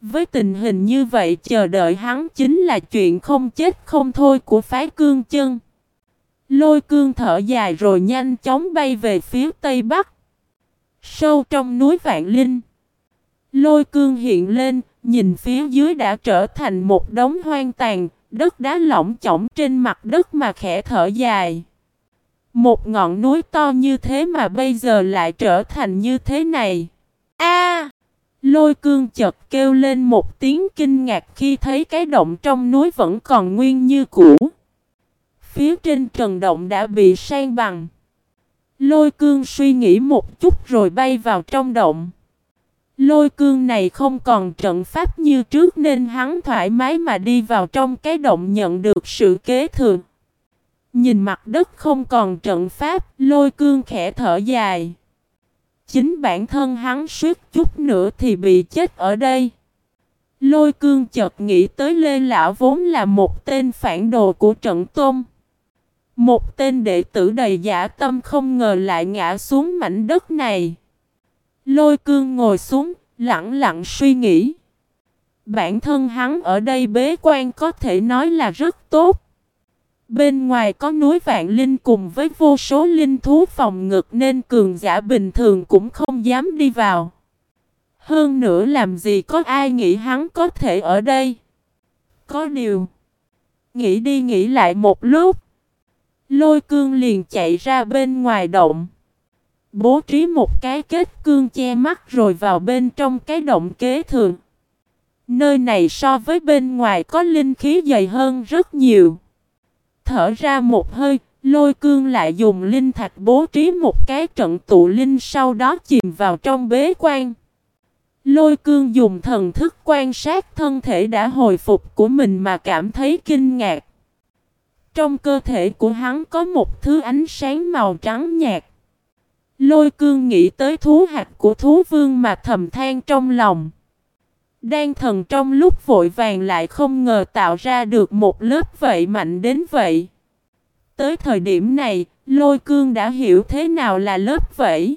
Với tình hình như vậy chờ đợi hắn chính là chuyện không chết không thôi của phái cương chân. Lôi cương thở dài rồi nhanh chóng bay về phía tây bắc. Sâu trong núi Vạn Linh. Lôi cương hiện lên, nhìn phía dưới đã trở thành một đống hoang tàn, đất đá lỏng chỏng trên mặt đất mà khẽ thở dài. Một ngọn núi to như thế mà bây giờ lại trở thành như thế này. A! lôi cương chợt kêu lên một tiếng kinh ngạc khi thấy cái động trong núi vẫn còn nguyên như cũ. Phía trên trần động đã bị sang bằng. Lôi cương suy nghĩ một chút rồi bay vào trong động. Lôi cương này không còn trận pháp như trước nên hắn thoải mái mà đi vào trong cái động nhận được sự kế thừa. Nhìn mặt đất không còn trận pháp, lôi cương khẽ thở dài. Chính bản thân hắn suýt chút nữa thì bị chết ở đây. Lôi cương chợt nghĩ tới Lê Lão vốn là một tên phản đồ của trận tôn. Một tên đệ tử đầy giả tâm không ngờ lại ngã xuống mảnh đất này. Lôi cương ngồi xuống, lặng lặng suy nghĩ. Bản thân hắn ở đây bế quan có thể nói là rất tốt. Bên ngoài có núi vạn linh cùng với vô số linh thú phòng ngực nên cường giả bình thường cũng không dám đi vào. Hơn nữa làm gì có ai nghĩ hắn có thể ở đây. Có điều. Nghĩ đi nghĩ lại một lúc. Lôi cương liền chạy ra bên ngoài động. Bố trí một cái kết cương che mắt rồi vào bên trong cái động kế thường. Nơi này so với bên ngoài có linh khí dày hơn rất nhiều. Thở ra một hơi, lôi cương lại dùng linh thạch bố trí một cái trận tụ linh sau đó chìm vào trong bế quan. Lôi cương dùng thần thức quan sát thân thể đã hồi phục của mình mà cảm thấy kinh ngạc. Trong cơ thể của hắn có một thứ ánh sáng màu trắng nhạt. Lôi cương nghĩ tới thú hạt của thú vương mà thầm than trong lòng. Đan thần trong lúc vội vàng lại không ngờ tạo ra được một lớp vậy mạnh đến vậy. Tới thời điểm này, lôi cương đã hiểu thế nào là lớp vẫy.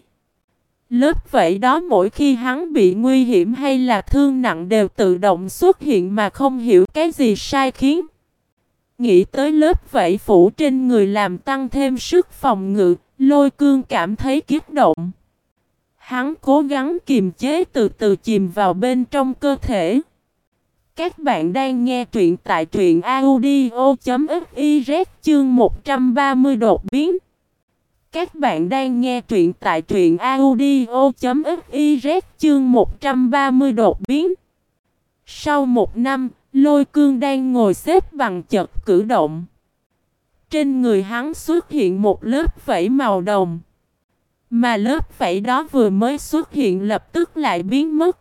Lớp vảy đó mỗi khi hắn bị nguy hiểm hay là thương nặng đều tự động xuất hiện mà không hiểu cái gì sai khiến. Nghĩ tới lớp vẫy phủ trên người làm tăng thêm sức phòng ngự, lôi cương cảm thấy kiếp động. Hắn cố gắng kiềm chế từ từ chìm vào bên trong cơ thể. Các bạn đang nghe truyện tại truyện audio.fiz chương 130 đột biến. Các bạn đang nghe truyện tại truyện audio.fiz chương 130 đột biến. Sau một năm, lôi cương đang ngồi xếp bằng chật cử động. Trên người hắn xuất hiện một lớp vảy màu đồng. Mà lớp vảy đó vừa mới xuất hiện lập tức lại biến mất.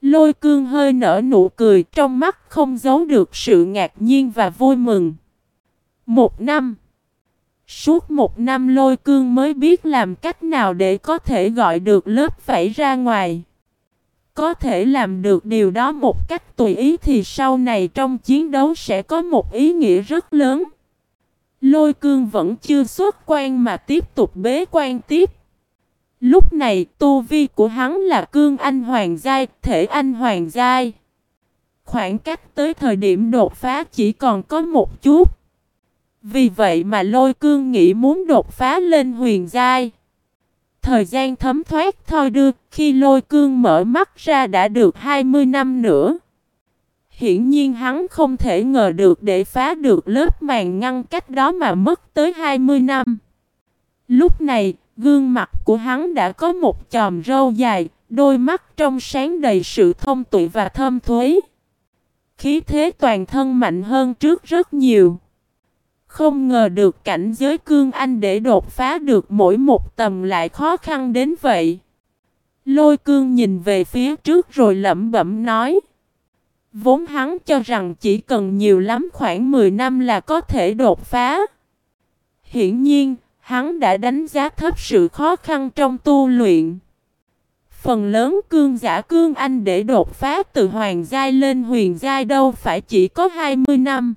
Lôi cương hơi nở nụ cười, trong mắt không giấu được sự ngạc nhiên và vui mừng. Một năm. Suốt một năm lôi cương mới biết làm cách nào để có thể gọi được lớp vảy ra ngoài. Có thể làm được điều đó một cách tùy ý thì sau này trong chiến đấu sẽ có một ý nghĩa rất lớn. Lôi cương vẫn chưa xuất quan mà tiếp tục bế quan tiếp. Lúc này tu vi của hắn là cương anh hoàng giai, thể anh hoàng giai. Khoảng cách tới thời điểm đột phá chỉ còn có một chút. Vì vậy mà lôi cương nghĩ muốn đột phá lên huyền giai. Thời gian thấm thoát thôi đưa, khi lôi cương mở mắt ra đã được 20 năm nữa. Hiển nhiên hắn không thể ngờ được để phá được lớp màn ngăn cách đó mà mất tới 20 năm. Lúc này, gương mặt của hắn đã có một chòm râu dài, đôi mắt trong sáng đầy sự thông tuệ và thơm thuế. Khí thế toàn thân mạnh hơn trước rất nhiều. Không ngờ được cảnh giới cương anh để đột phá được mỗi một tầm lại khó khăn đến vậy. Lôi cương nhìn về phía trước rồi lẩm bẩm nói. Vốn hắn cho rằng chỉ cần nhiều lắm khoảng 10 năm là có thể đột phá. Hiển nhiên, hắn đã đánh giá thấp sự khó khăn trong tu luyện. Phần lớn cương giả cương anh để đột phá từ hoàng giai lên huyền giai đâu phải chỉ có 20 năm.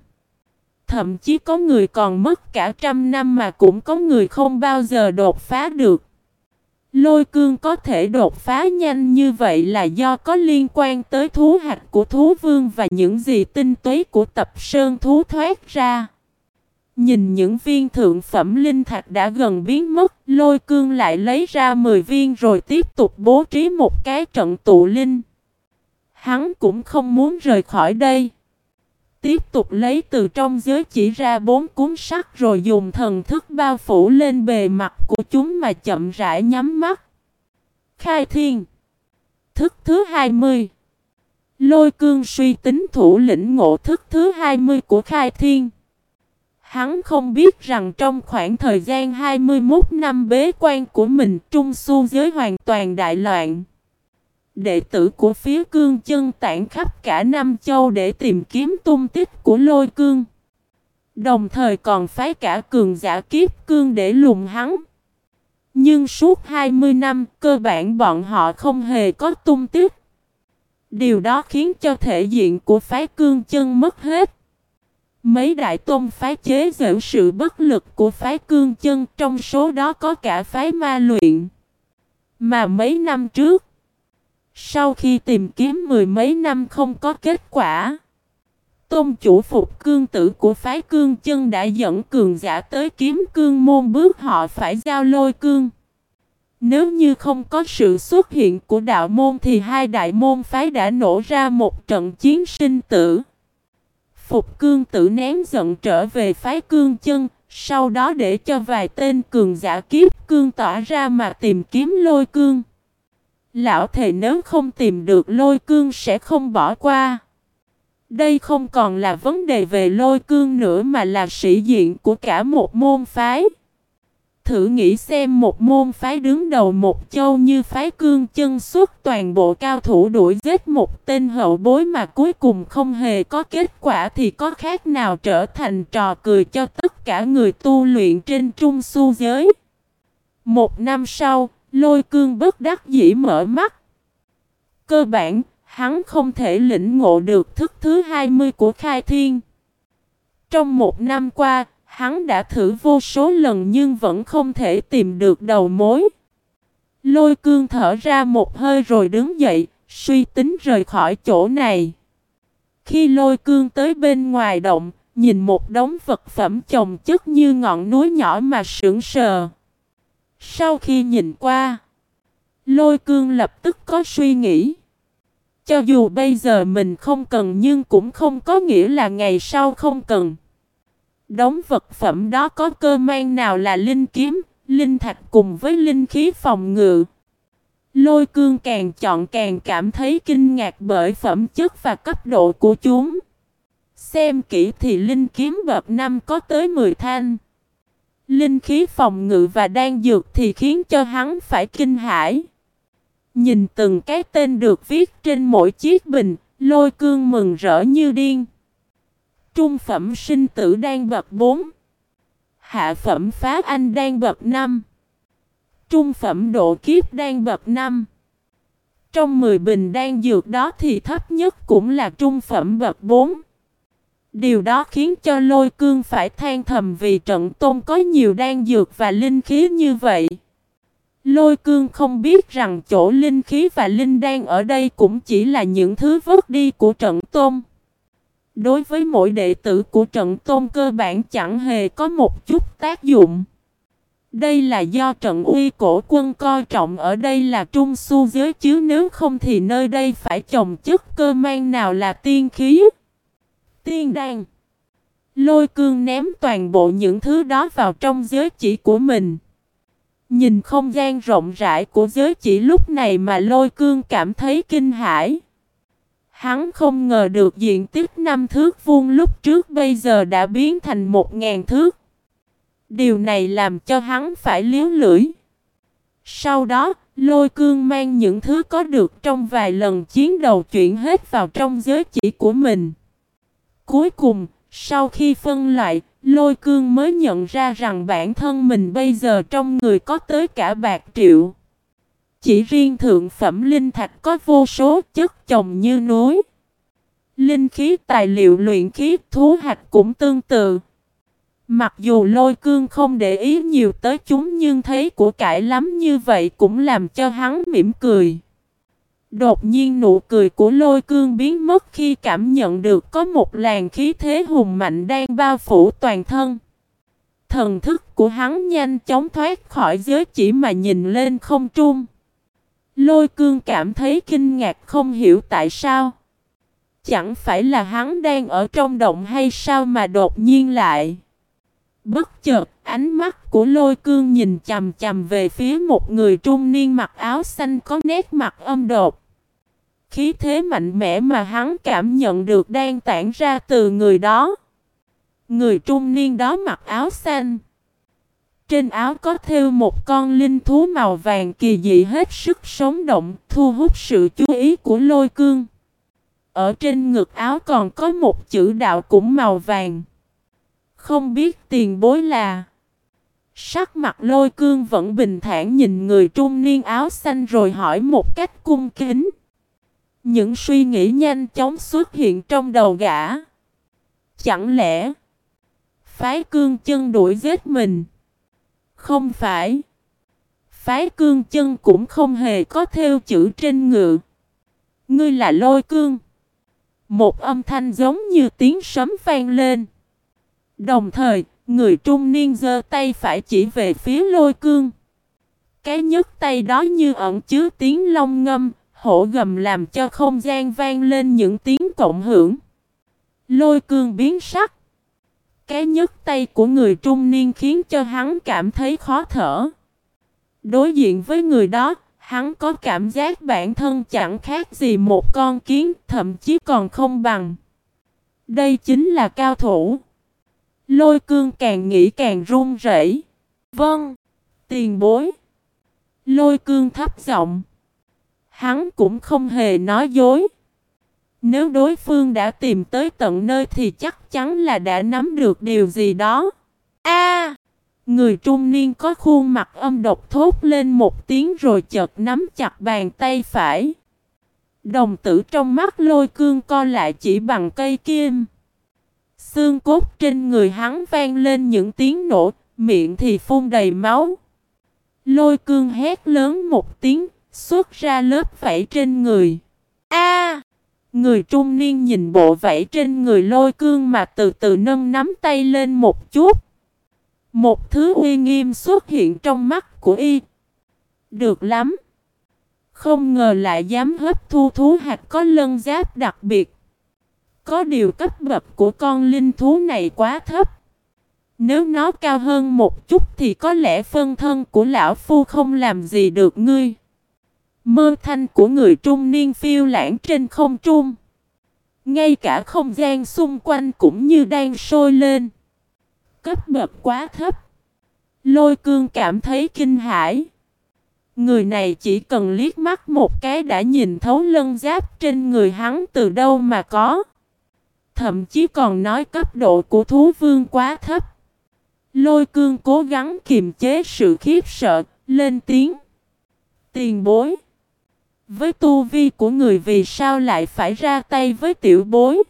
Thậm chí có người còn mất cả trăm năm mà cũng có người không bao giờ đột phá được. Lôi cương có thể đột phá nhanh như vậy là do có liên quan tới thú hạch của thú vương và những gì tinh túy của tập sơn thú thoát ra. Nhìn những viên thượng phẩm linh thạch đã gần biến mất, lôi cương lại lấy ra 10 viên rồi tiếp tục bố trí một cái trận tụ linh. Hắn cũng không muốn rời khỏi đây. Tiếp tục lấy từ trong giới chỉ ra bốn cuốn sắt rồi dùng thần thức bao phủ lên bề mặt của chúng mà chậm rãi nhắm mắt. Khai thiên Thức thứ 20 Lôi cương suy tính thủ lĩnh ngộ thức thứ 20 của khai thiên. Hắn không biết rằng trong khoảng thời gian 21 năm bế quan của mình trung su giới hoàn toàn đại loạn. Đệ tử của phía cương chân tản khắp cả Nam Châu để tìm kiếm tung tích của lôi cương. Đồng thời còn phái cả cường giả kiếp cương để lùng hắn. Nhưng suốt 20 năm cơ bản bọn họ không hề có tung tích. Điều đó khiến cho thể diện của phái cương chân mất hết. Mấy đại tôn phái chế giễu sự bất lực của phái cương chân trong số đó có cả phái ma luyện. Mà mấy năm trước, sau khi tìm kiếm mười mấy năm không có kết quả, tôn chủ phục cương tử của phái cương chân đã dẫn cường giả tới kiếm cương môn bước họ phải giao lôi cương. Nếu như không có sự xuất hiện của đạo môn thì hai đại môn phái đã nổ ra một trận chiến sinh tử. Phục cương tử nén giận trở về phái cương chân, sau đó để cho vài tên cường giả kiếp cương tỏa ra mà tìm kiếm lôi cương. Lão thề nếu không tìm được lôi cương sẽ không bỏ qua. Đây không còn là vấn đề về lôi cương nữa mà là sĩ diện của cả một môn phái. Thử nghĩ xem một môn phái đứng đầu một châu như phái cương chân xuất toàn bộ cao thủ đuổi giết một tên hậu bối mà cuối cùng không hề có kết quả thì có khác nào trở thành trò cười cho tất cả người tu luyện trên trung su giới. Một năm sau, lôi cương bất đắc dĩ mở mắt. Cơ bản, hắn không thể lĩnh ngộ được thức thứ 20 của khai thiên. Trong một năm qua, Hắn đã thử vô số lần nhưng vẫn không thể tìm được đầu mối. Lôi cương thở ra một hơi rồi đứng dậy, suy tính rời khỏi chỗ này. Khi lôi cương tới bên ngoài động, nhìn một đống vật phẩm chồng chất như ngọn núi nhỏ mà sững sờ. Sau khi nhìn qua, lôi cương lập tức có suy nghĩ. Cho dù bây giờ mình không cần nhưng cũng không có nghĩa là ngày sau không cần. Đống vật phẩm đó có cơ mang nào là linh kiếm, linh thạch cùng với linh khí phòng ngự. Lôi cương càng chọn càng cảm thấy kinh ngạc bởi phẩm chất và cấp độ của chúng. Xem kỹ thì linh kiếm bậc năm có tới 10 thanh. Linh khí phòng ngự và đan dược thì khiến cho hắn phải kinh hãi. Nhìn từng cái tên được viết trên mỗi chiếc bình, lôi cương mừng rỡ như điên. Trung phẩm sinh tử đang bậc 4. Hạ phẩm phá anh đang bậc 5. Trung phẩm độ kiếp đang bậc 5. Trong 10 bình đan dược đó thì thấp nhất cũng là trung phẩm bậc 4. Điều đó khiến cho lôi cương phải than thầm vì trận tôn có nhiều đan dược và linh khí như vậy. Lôi cương không biết rằng chỗ linh khí và linh đan ở đây cũng chỉ là những thứ vớt đi của trận tôn. Đối với mỗi đệ tử của trận tôn cơ bản chẳng hề có một chút tác dụng. Đây là do trận uy cổ quân coi trọng ở đây là trung su giới chứ nếu không thì nơi đây phải trồng chất cơ mang nào là tiên khí. Tiên đan. Lôi cương ném toàn bộ những thứ đó vào trong giới chỉ của mình. Nhìn không gian rộng rãi của giới chỉ lúc này mà lôi cương cảm thấy kinh hãi. Hắn không ngờ được diện tích năm thước vuông lúc trước bây giờ đã biến thành một ngàn thước. Điều này làm cho hắn phải liếu lưỡi. Sau đó, lôi cương mang những thứ có được trong vài lần chiến đầu chuyển hết vào trong giới chỉ của mình. Cuối cùng, sau khi phân loại, lôi cương mới nhận ra rằng bản thân mình bây giờ trong người có tới cả bạc triệu. Chỉ riêng thượng phẩm linh thạch có vô số chất chồng như núi. Linh khí tài liệu luyện khí thú hạch cũng tương tự. Mặc dù lôi cương không để ý nhiều tới chúng nhưng thấy của cải lắm như vậy cũng làm cho hắn mỉm cười. Đột nhiên nụ cười của lôi cương biến mất khi cảm nhận được có một làn khí thế hùng mạnh đang bao phủ toàn thân. Thần thức của hắn nhanh chóng thoát khỏi giới chỉ mà nhìn lên không trung. Lôi cương cảm thấy kinh ngạc không hiểu tại sao. Chẳng phải là hắn đang ở trong động hay sao mà đột nhiên lại. Bất chợt, ánh mắt của lôi cương nhìn chầm chầm về phía một người trung niên mặc áo xanh có nét mặt âm đột. Khí thế mạnh mẽ mà hắn cảm nhận được đang tản ra từ người đó. Người trung niên đó mặc áo xanh. Trên áo có thêu một con linh thú màu vàng kỳ dị hết sức sống động, thu hút sự chú ý của lôi cương. Ở trên ngực áo còn có một chữ đạo cũng màu vàng. Không biết tiền bối là... Sắc mặt lôi cương vẫn bình thản nhìn người trung niên áo xanh rồi hỏi một cách cung kính. Những suy nghĩ nhanh chóng xuất hiện trong đầu gã. Chẳng lẽ phái cương chân đuổi giết mình? Không phải. Phái cương chân cũng không hề có theo chữ trên ngự. Ngươi là lôi cương. Một âm thanh giống như tiếng sấm vang lên. Đồng thời, người trung niên giơ tay phải chỉ về phía lôi cương. Cái nhấc tay đó như ẩn chứa tiếng long ngâm, hổ gầm làm cho không gian vang lên những tiếng cộng hưởng. Lôi cương biến sắc. Cái nhấc tay của người trung niên khiến cho hắn cảm thấy khó thở. Đối diện với người đó, hắn có cảm giác bản thân chẳng khác gì một con kiến, thậm chí còn không bằng. Đây chính là cao thủ. Lôi cương càng nghĩ càng run rẩy. Vâng, tiền bối. Lôi cương thấp giọng. Hắn cũng không hề nói dối. Nếu đối phương đã tìm tới tận nơi thì chắc chắn là đã nắm được điều gì đó. A! người trung niên có khuôn mặt âm độc thốt lên một tiếng rồi chợt nắm chặt bàn tay phải. Đồng tử trong mắt lôi cương co lại chỉ bằng cây kim. Xương cốt trên người hắn vang lên những tiếng nổ, miệng thì phun đầy máu. Lôi cương hét lớn một tiếng, xuất ra lớp vảy trên người. A! người trung niên nhìn bộ vảy trên người lôi cương mà từ từ nâng nắm tay lên một chút. Một thứ uy nghiêm xuất hiện trong mắt của y. Được lắm. Không ngờ lại dám hấp thu thú hạt có lân giáp đặc biệt. Có điều cấp bậc của con linh thú này quá thấp. Nếu nó cao hơn một chút thì có lẽ phân thân của lão phu không làm gì được ngươi. Mơ thanh của người trung niên phiêu lãng trên không trung. Ngay cả không gian xung quanh cũng như đang sôi lên. Cấp bậc quá thấp. Lôi cương cảm thấy kinh hãi. Người này chỉ cần liếc mắt một cái đã nhìn thấu lân giáp trên người hắn từ đâu mà có. Thậm chí còn nói cấp độ của thú vương quá thấp. Lôi cương cố gắng kiềm chế sự khiếp sợ, lên tiếng. Tiền bối. Với tu vi của người vì sao lại phải ra tay với tiểu bối?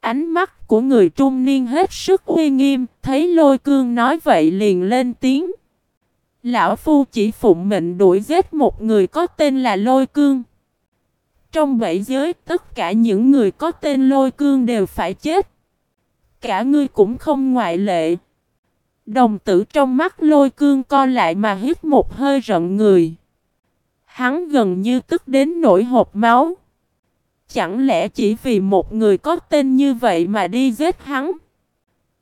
Ánh mắt của người trung niên hết sức uy nghiêm, thấy lôi cương nói vậy liền lên tiếng. Lão Phu chỉ phụng mệnh đuổi giết một người có tên là lôi cương. Trong bảy giới, tất cả những người có tên lôi cương đều phải chết. Cả ngươi cũng không ngoại lệ. Đồng tử trong mắt lôi cương co lại mà hít một hơi rận người. Hắn gần như tức đến nỗi hộp máu. Chẳng lẽ chỉ vì một người có tên như vậy mà đi giết hắn?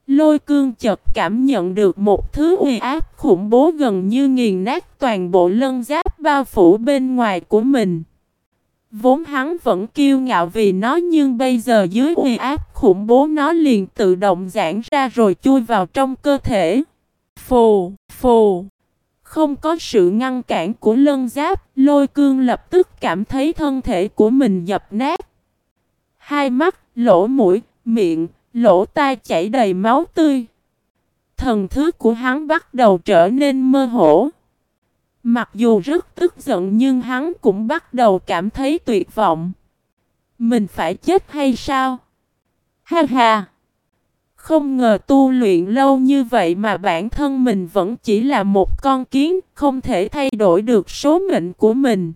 Lôi cương chợt cảm nhận được một thứ uy áp khủng bố gần như nghiền nát toàn bộ lân giáp bao phủ bên ngoài của mình. Vốn hắn vẫn kiêu ngạo vì nó nhưng bây giờ dưới uy áp khủng bố nó liền tự động giãn ra rồi chui vào trong cơ thể. Phù, phù. Không có sự ngăn cản của lân giáp, lôi cương lập tức cảm thấy thân thể của mình dập nát. Hai mắt, lỗ mũi, miệng, lỗ tai chảy đầy máu tươi. Thần thức của hắn bắt đầu trở nên mơ hồ. Mặc dù rất tức giận nhưng hắn cũng bắt đầu cảm thấy tuyệt vọng. Mình phải chết hay sao? Ha ha! Không ngờ tu luyện lâu như vậy mà bản thân mình vẫn chỉ là một con kiến, không thể thay đổi được số mệnh của mình.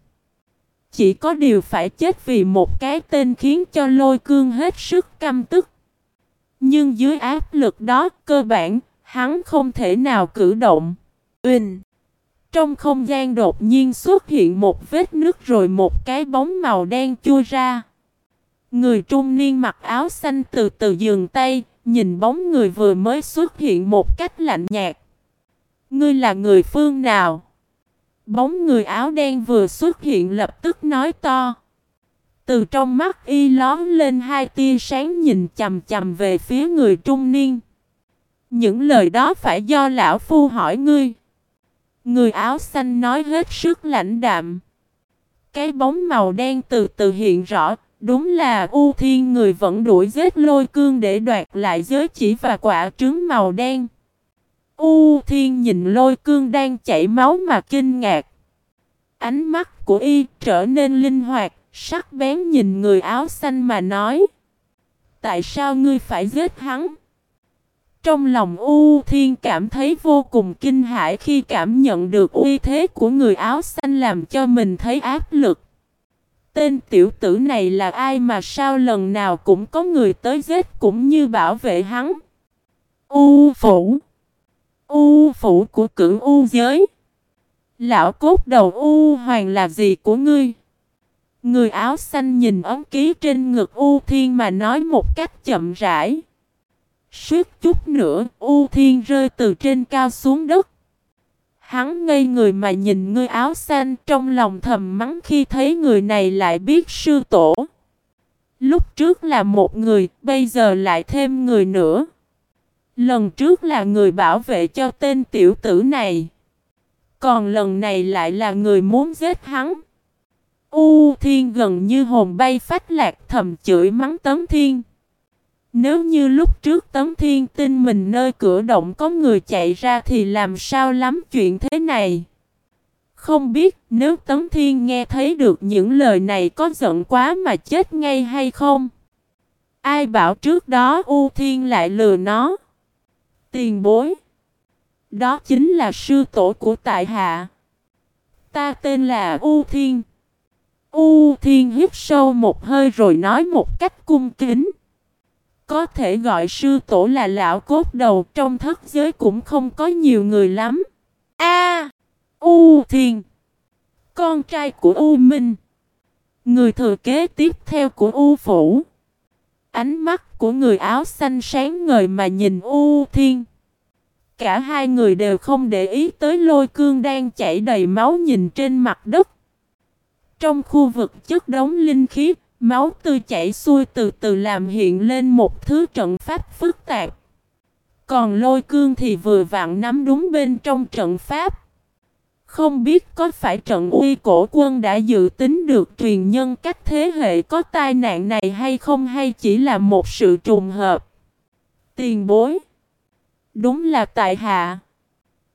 Chỉ có điều phải chết vì một cái tên khiến cho lôi cương hết sức căm tức. Nhưng dưới áp lực đó, cơ bản, hắn không thể nào cử động. Uỳnh! Trong không gian đột nhiên xuất hiện một vết nước rồi một cái bóng màu đen chui ra. Người trung niên mặc áo xanh từ từ dừng tay, nhìn bóng người vừa mới xuất hiện một cách lạnh nhạt. Ngươi là người phương nào? Bóng người áo đen vừa xuất hiện lập tức nói to. Từ trong mắt y lón lên hai tia sáng nhìn chầm chầm về phía người trung niên. Những lời đó phải do lão phu hỏi ngươi. Người áo xanh nói hết sức lãnh đạm. Cái bóng màu đen từ từ hiện rõ, đúng là U Thiên người vẫn đuổi giết lôi cương để đoạt lại giới chỉ và quả trứng màu đen. U Thiên nhìn lôi cương đang chảy máu mà kinh ngạc. Ánh mắt của y trở nên linh hoạt, sắc bén nhìn người áo xanh mà nói. Tại sao ngươi phải giết hắn? Trong lòng U Thiên cảm thấy vô cùng kinh hãi khi cảm nhận được uy thế của người áo xanh làm cho mình thấy áp lực. Tên tiểu tử này là ai mà sao lần nào cũng có người tới giết cũng như bảo vệ hắn. U phủ U phủ của cửu U giới Lão cốt đầu U hoàng là gì của ngươi? Người áo xanh nhìn ống ký trên ngực U Thiên mà nói một cách chậm rãi. Suốt chút nữa, U Thiên rơi từ trên cao xuống đất. Hắn ngây người mà nhìn ngươi áo xanh trong lòng thầm mắng khi thấy người này lại biết sư tổ. Lúc trước là một người, bây giờ lại thêm người nữa. Lần trước là người bảo vệ cho tên tiểu tử này. Còn lần này lại là người muốn giết hắn. U Thiên gần như hồn bay phách lạc thầm chửi mắng Tấm Thiên. Nếu như lúc trước Tấm Thiên tin mình nơi cửa động có người chạy ra thì làm sao lắm chuyện thế này? Không biết, nếu Tấm Thiên nghe thấy được những lời này có giận quá mà chết ngay hay không? Ai bảo trước đó U Thiên lại lừa nó? Tiền bối. Đó chính là sư tổ của tại hạ. Ta tên là U Thiên. U Thiên hít sâu một hơi rồi nói một cách cung kính. Có thể gọi sư tổ là lão cốt đầu, trong thất giới cũng không có nhiều người lắm. A U Thiên Con trai của U Minh. Người thừa kế tiếp theo của U Phủ. Ánh mắt của người áo xanh sáng ngời mà nhìn U Thiên Cả hai người đều không để ý tới lôi cương đang chảy đầy máu nhìn trên mặt đất. Trong khu vực chất đống linh khí Máu tươi chảy xuôi từ từ làm hiện lên một thứ trận pháp phức tạp Còn lôi cương thì vừa vặn nắm đúng bên trong trận pháp không biết có phải trận uy cổ quân đã dự tính được truyền nhân cách thế hệ có tai nạn này hay không hay chỉ là một sự trùng hợp. Tiền bối. Đúng là tại hạ.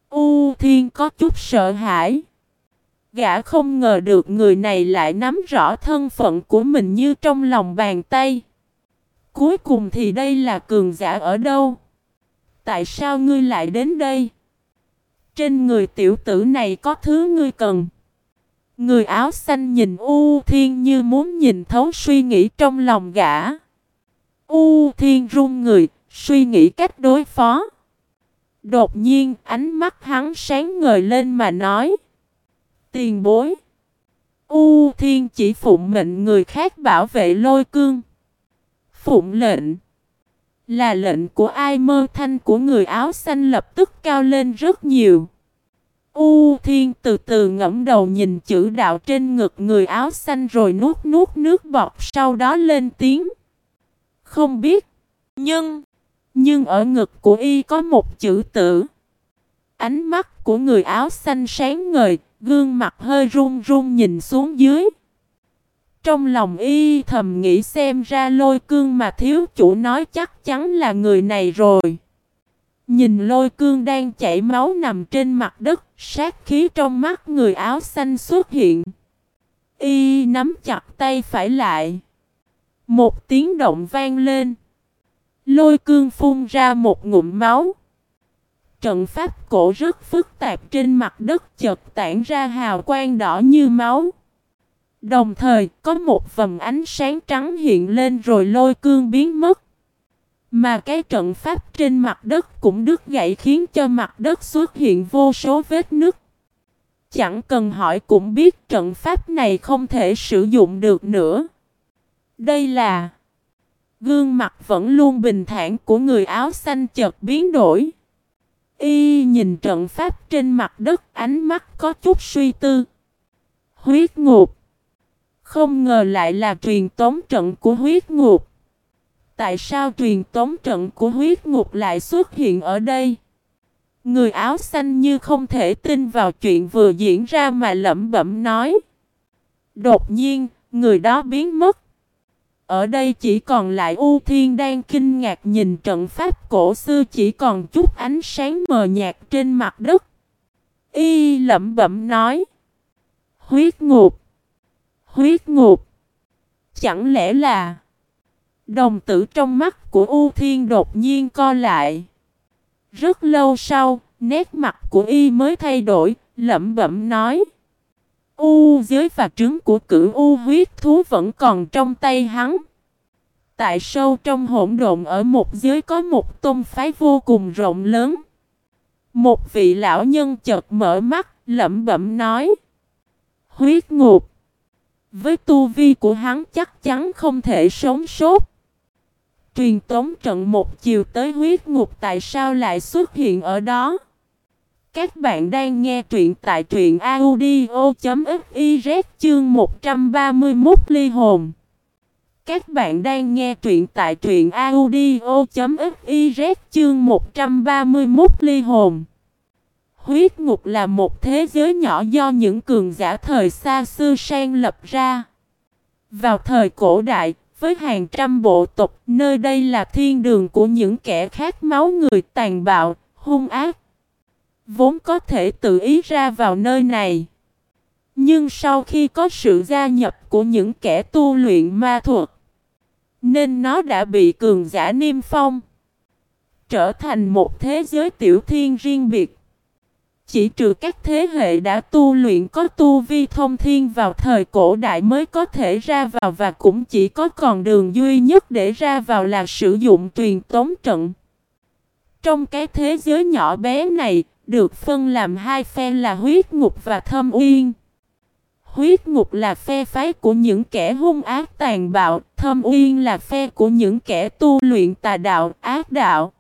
U Thiên có chút sợ hãi. Gã không ngờ được người này lại nắm rõ thân phận của mình như trong lòng bàn tay. Cuối cùng thì đây là cường giả ở đâu? Tại sao ngươi lại đến đây? Trên người tiểu tử này có thứ ngươi cần. Người áo xanh nhìn U Thiên như muốn nhìn thấu suy nghĩ trong lòng gã. U Thiên run người, suy nghĩ cách đối phó. Đột nhiên ánh mắt hắn sáng ngời lên mà nói. Tiền bối. U Thiên chỉ phụng mệnh người khác bảo vệ lôi cương. Phụng lệnh. Là lệnh của ai mơ thanh của người áo xanh lập tức cao lên rất nhiều. U Thiên từ từ ngẫm đầu nhìn chữ đạo trên ngực người áo xanh rồi nuốt nuốt nước bọt sau đó lên tiếng. Không biết. Nhưng. Nhưng ở ngực của y có một chữ tử. Ánh mắt của người áo xanh sáng ngời, gương mặt hơi run run nhìn xuống dưới. Trong lòng y thầm nghĩ xem ra lôi cương mà thiếu chủ nói chắc chắn là người này rồi. Nhìn lôi cương đang chảy máu nằm trên mặt đất, sát khí trong mắt người áo xanh xuất hiện. Y nắm chặt tay phải lại. Một tiếng động vang lên. Lôi cương phun ra một ngụm máu. Trận pháp cổ rất phức tạp trên mặt đất chợt tản ra hào quang đỏ như máu. Đồng thời, có một vầng ánh sáng trắng hiện lên rồi lôi cương biến mất. Mà cái trận pháp trên mặt đất cũng đứt gãy khiến cho mặt đất xuất hiện vô số vết nứt. Chẳng cần hỏi cũng biết trận pháp này không thể sử dụng được nữa. Đây là Gương mặt vẫn luôn bình thản của người áo xanh chợt biến đổi. Y nhìn trận pháp trên mặt đất ánh mắt có chút suy tư. Huyết ngục. Không ngờ lại là truyền tống trận của huyết ngục. Tại sao truyền tống trận của huyết ngục lại xuất hiện ở đây? Người áo xanh như không thể tin vào chuyện vừa diễn ra mà lẩm bẩm nói. Đột nhiên, người đó biến mất. Ở đây chỉ còn lại U Thiên đang kinh ngạc nhìn trận pháp cổ xưa chỉ còn chút ánh sáng mờ nhạt trên mặt đất. Y lẩm bẩm nói. Huyết ngục. Huyết ngục. Chẳng lẽ là... Đồng tử trong mắt của U Thiên đột nhiên co lại. Rất lâu sau, nét mặt của y mới thay đổi, lẩm bẩm nói. U giới và trứng của cửu U huyết thú vẫn còn trong tay hắn. Tại sâu trong hỗn độn ở một giới có một tôn phái vô cùng rộng lớn. Một vị lão nhân chợt mở mắt, lẩm bẩm nói. Huyết ngục. Với tu vi của hắn chắc chắn không thể sống sót. Truyền tống trận một chiều tới huyết ngục tại sao lại xuất hiện ở đó? Các bạn đang nghe truyện tại truyện audio.fiz chương 131 ly hồn. Các bạn đang nghe truyện tại truyện audio.fiz chương 131 ly hồn. Huyết ngục là một thế giới nhỏ do những cường giả thời xa xưa sang lập ra. Vào thời cổ đại, với hàng trăm bộ tộc, nơi đây là thiên đường của những kẻ khát máu người tàn bạo, hung ác. Vốn có thể tự ý ra vào nơi này. Nhưng sau khi có sự gia nhập của những kẻ tu luyện ma thuật, nên nó đã bị cường giả niêm phong. Trở thành một thế giới tiểu thiên riêng biệt. Chỉ trừ các thế hệ đã tu luyện có tu vi thông thiên vào thời cổ đại mới có thể ra vào và cũng chỉ có còn đường duy nhất để ra vào là sử dụng truyền tống trận. Trong cái thế giới nhỏ bé này, được phân làm hai phe là huyết ngục và thâm uyên. Huyết ngục là phe phái của những kẻ hung ác tàn bạo, thâm uyên là phe của những kẻ tu luyện tà đạo, ác đạo.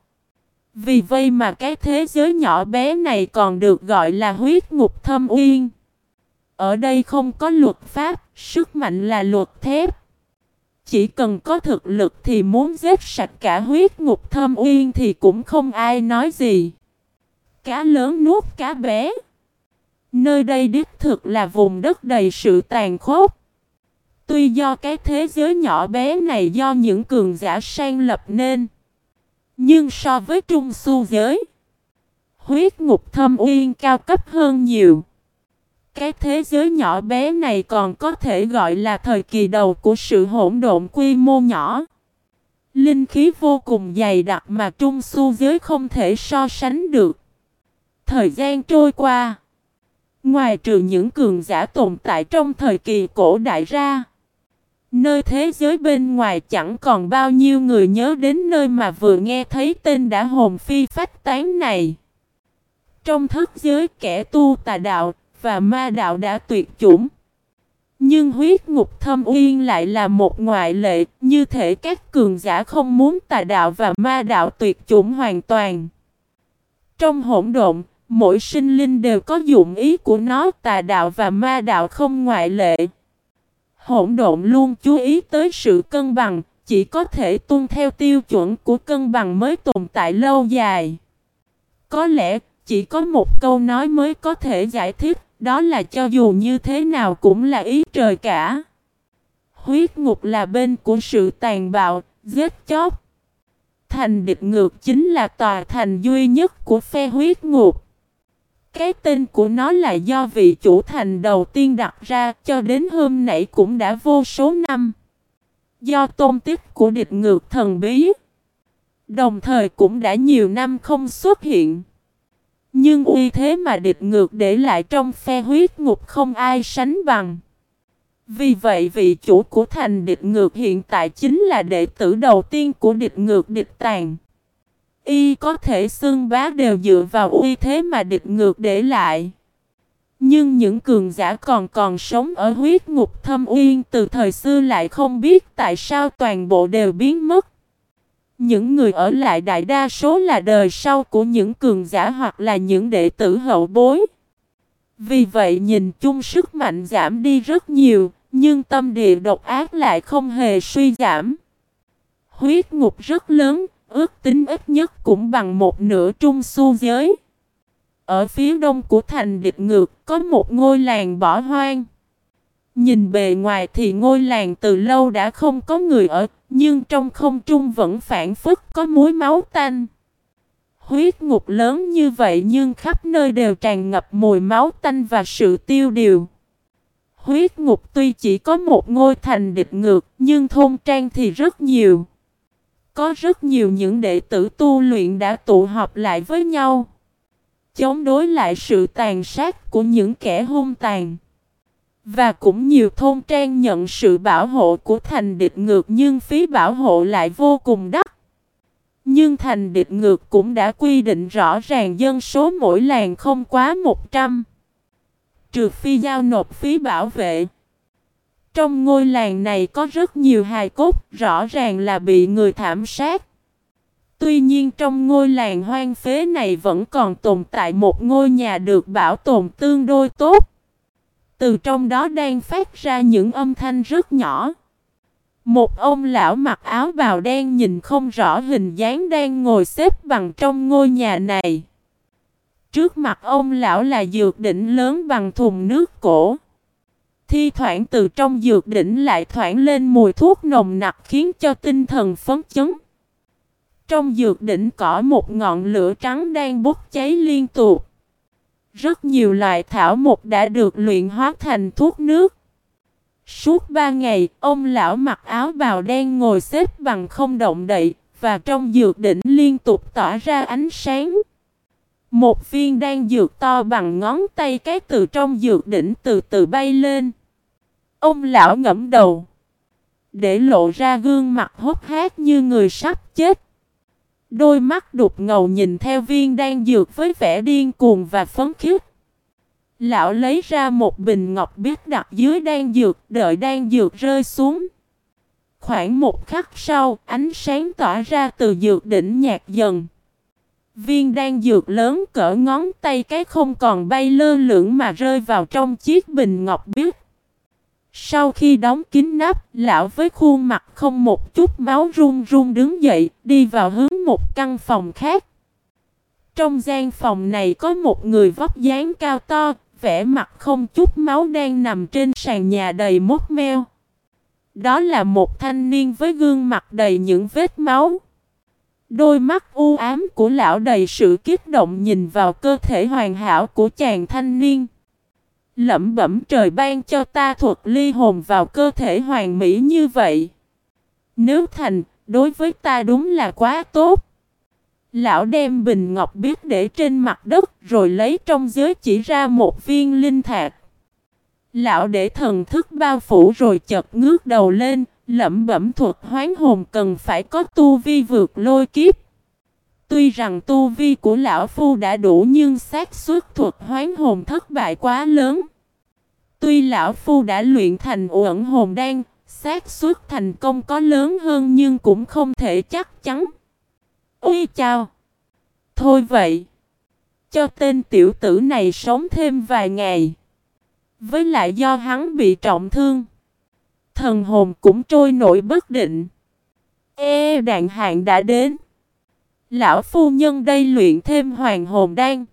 Vì vậy mà cái thế giới nhỏ bé này còn được gọi là huyết ngục thâm uyên. Ở đây không có luật pháp, sức mạnh là luật thép. Chỉ cần có thực lực thì muốn giết sạch cả huyết ngục thâm uyên thì cũng không ai nói gì. Cá lớn nuốt cá bé. Nơi đây đích thực là vùng đất đầy sự tàn khốc. Tuy do cái thế giới nhỏ bé này do những cường giả sang lập nên. Nhưng so với trung su giới, huyết ngục thâm uyên cao cấp hơn nhiều. Cái thế giới nhỏ bé này còn có thể gọi là thời kỳ đầu của sự hỗn độn quy mô nhỏ. Linh khí vô cùng dày đặc mà trung su giới không thể so sánh được. Thời gian trôi qua. Ngoài trừ những cường giả tồn tại trong thời kỳ cổ đại ra. Nơi thế giới bên ngoài chẳng còn bao nhiêu người nhớ đến nơi mà vừa nghe thấy tên đã hồn phi phách tán này. Trong thức giới kẻ tu tà đạo và ma đạo đã tuyệt chủng. Nhưng huyết ngục thâm uyên lại là một ngoại lệ, như thể các cường giả không muốn tà đạo và ma đạo tuyệt chủng hoàn toàn. Trong hỗn độn, mỗi sinh linh đều có dụng ý của nó, tà đạo và ma đạo không ngoại lệ. Hỗn độn luôn chú ý tới sự cân bằng, chỉ có thể tuân theo tiêu chuẩn của cân bằng mới tồn tại lâu dài. Có lẽ chỉ có một câu nói mới có thể giải thích, đó là cho dù như thế nào cũng là ý trời cả. Huyết ngục là bên của sự tàn bạo, giết chóc. Thành địch ngược chính là tòa thành duy nhất của phe huyết ngục. Cái tên của nó là do vị chủ thành đầu tiên đặt ra, cho đến hôm nãy cũng đã vô số năm. Do tôn tích của địch ngược thần bí. Đồng thời cũng đã nhiều năm không xuất hiện. Nhưng uy thế mà địch ngược để lại trong phe huyết ngục không ai sánh bằng. Vì vậy vị chủ của thành địch ngược hiện tại chính là đệ tử đầu tiên của địch ngược địch tàng Y có thể xưng bá đều dựa vào uy thế mà địch ngược để lại. Nhưng những cường giả còn còn sống ở huyết ngục thâm uyên từ thời xưa lại không biết tại sao toàn bộ đều biến mất. Những người ở lại đại đa số là đời sau của những cường giả hoặc là những đệ tử hậu bối. Vì vậy nhìn chung sức mạnh giảm đi rất nhiều, nhưng tâm địa độc ác lại không hề suy giảm. Huyết ngục rất lớn, ước tính ít nhất cũng bằng một nửa trung su giới. Ở phía đông của thành địch ngược có một ngôi làng bỏ hoang. Nhìn bề ngoài thì ngôi làng từ lâu đã không có người ở, nhưng trong không trung vẫn phản phức có muối máu tanh. Huyết ngục lớn như vậy nhưng khắp nơi đều tràn ngập mùi máu tanh và sự tiêu điều. Huyết ngục tuy chỉ có một ngôi thành địch ngược nhưng thôn trang thì rất nhiều. Có rất nhiều những đệ tử tu luyện đã tụ họp lại với nhau. Chống đối lại sự tàn sát của những kẻ hung tàn. Và cũng nhiều thôn trang nhận sự bảo hộ của thành địch ngược nhưng phí bảo hộ lại vô cùng đắt. Nhưng thành địch ngược cũng đã quy định rõ ràng dân số mỗi làng không quá 100. Trừ phi giao nộp phí bảo vệ. Trong ngôi làng này có rất nhiều hài cốt, rõ ràng là bị người thảm sát. Tuy nhiên trong ngôi làng hoang phế này vẫn còn tồn tại một ngôi nhà được bảo tồn tương đối tốt. Từ trong đó đang phát ra những âm thanh rất nhỏ. Một ông lão mặc áo bào đen nhìn không rõ hình dáng đang ngồi xếp bằng trong ngôi nhà này. Trước mặt ông lão là dược đỉnh lớn bằng thùng nước cổ. Thi thoảng từ trong dược đỉnh lại thoảng lên mùi thuốc nồng nặc khiến cho tinh thần phấn chấn. Trong dược đỉnh có một ngọn lửa trắng đang bốc cháy liên tục. Rất nhiều loại thảo mộc đã được luyện hóa thành thuốc nước. Suốt ba ngày, ông lão mặc áo bào đen ngồi xếp bằng không động đậy, và trong dược đỉnh liên tục tỏa ra ánh sáng. Một viên đan dược to bằng ngón tay cái từ trong dược đỉnh từ từ bay lên. Ông lão ngẫm đầu. Để lộ ra gương mặt hốt hát như người sắp chết. Đôi mắt đục ngầu nhìn theo viên đan dược với vẻ điên cuồng và phấn khích. Lão lấy ra một bình ngọc biết đặt dưới đan dược, đợi đan dược rơi xuống. Khoảng một khắc sau, ánh sáng tỏa ra từ dược đỉnh nhạt dần. Viên đan dược lớn cỡ ngón tay cái không còn bay lơ lửng mà rơi vào trong chiếc bình ngọc biếc. Sau khi đóng kín nắp, lão với khuôn mặt không một chút máu run run đứng dậy, đi vào hướng một căn phòng khác. Trong gian phòng này có một người vóc dáng cao to, vẻ mặt không chút máu đang nằm trên sàn nhà đầy mốt meo. Đó là một thanh niên với gương mặt đầy những vết máu. Đôi mắt u ám của lão đầy sự kích động nhìn vào cơ thể hoàn hảo của chàng thanh niên. Lẩm bẩm trời ban cho ta thuật ly hồn vào cơ thể hoàn mỹ như vậy. Nếu thành, đối với ta đúng là quá tốt. Lão đem bình ngọc biết để trên mặt đất rồi lấy trong giới chỉ ra một viên linh thạch. Lão để thần thức bao phủ rồi chợt ngước đầu lên, lẩm bẩm thuật hoán hồn cần phải có tu vi vượt lôi kiếp. Tuy rằng tu vi của lão phu đã đủ nhưng xác suất thuật hoán hồn thất bại quá lớn. Tuy lão phu đã luyện thành uẩn hồn đan, xác suất thành công có lớn hơn nhưng cũng không thể chắc chắn. Ui chào! Thôi vậy! Cho tên tiểu tử này sống thêm vài ngày. Với lại do hắn bị trọng thương. Thần hồn cũng trôi nổi bất định. Ê đạn hạn đã đến. Lão phu nhân đây luyện thêm hoàng hồn đan.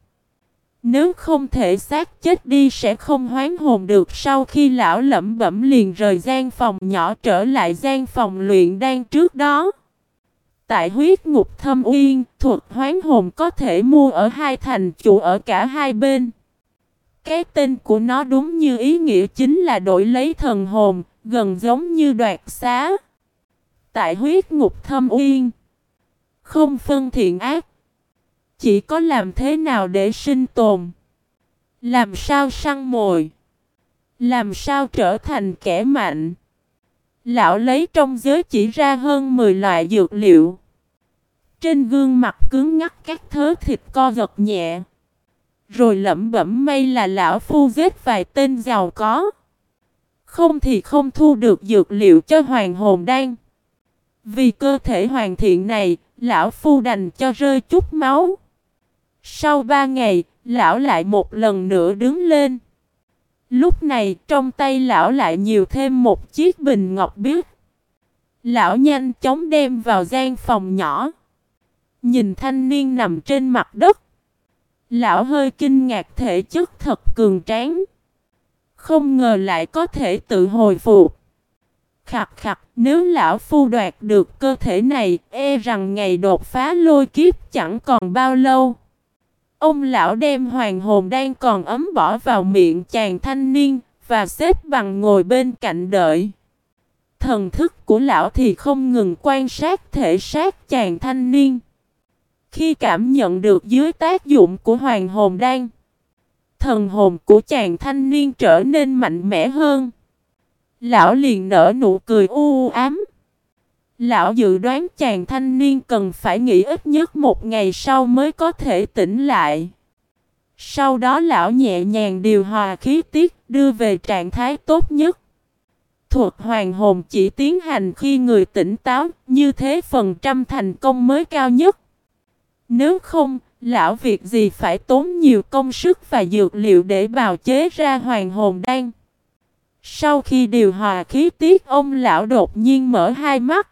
Nếu không thể xác chết đi sẽ không hoán hồn được sau khi lão lẩm bẩm liền rời gian phòng nhỏ trở lại gian phòng luyện đan trước đó. Tại huyết ngục thâm uyên, thuật hoán hồn có thể mua ở hai thành chủ ở cả hai bên. Cái tên của nó đúng như ý nghĩa chính là đổi lấy thần hồn, gần giống như đoạt xá. Tại huyết ngục thâm uyên, không phân thiện ác, chỉ có làm thế nào để sinh tồn, làm sao săn mồi, làm sao trở thành kẻ mạnh. Lão lấy trong giới chỉ ra hơn 10 loại dược liệu. Trên gương mặt cứng ngắc các thớ thịt co giật nhẹ. Rồi lẩm bẩm may là lão phu giết vài tên giàu có. Không thì không thu được dược liệu cho hoàng hồn đan. Vì cơ thể hoàn thiện này, lão phu đành cho rơi chút máu. Sau ba ngày, lão lại một lần nữa đứng lên. Lúc này, trong tay lão lại nhiều thêm một chiếc bình ngọc biếc. Lão nhanh chóng đem vào gian phòng nhỏ. Nhìn thanh niên nằm trên mặt đất. Lão hơi kinh ngạc thể chất thật cường tráng. Không ngờ lại có thể tự hồi phục. Khặt khặt, nếu lão phu đoạt được cơ thể này, e rằng ngày đột phá lôi kiếp chẳng còn bao lâu. Ông lão đem hoàng hồn đang còn ấm bỏ vào miệng chàng thanh niên, và xếp bằng ngồi bên cạnh đợi. Thần thức của lão thì không ngừng quan sát thể xác chàng thanh niên. Khi cảm nhận được dưới tác dụng của hoàng hồn đan, thần hồn của chàng thanh niên trở nên mạnh mẽ hơn. Lão liền nở nụ cười u ám. Lão dự đoán chàng thanh niên cần phải nghỉ ít nhất một ngày sau mới có thể tỉnh lại. Sau đó lão nhẹ nhàng điều hòa khí tiết đưa về trạng thái tốt nhất. Thuật hoàng hồn chỉ tiến hành khi người tỉnh táo, như thế phần trăm thành công mới cao nhất. Nếu không, lão việc gì phải tốn nhiều công sức và dược liệu để bào chế ra hoàng hồn đan. Sau khi điều hòa khí tiết, ông lão đột nhiên mở hai mắt.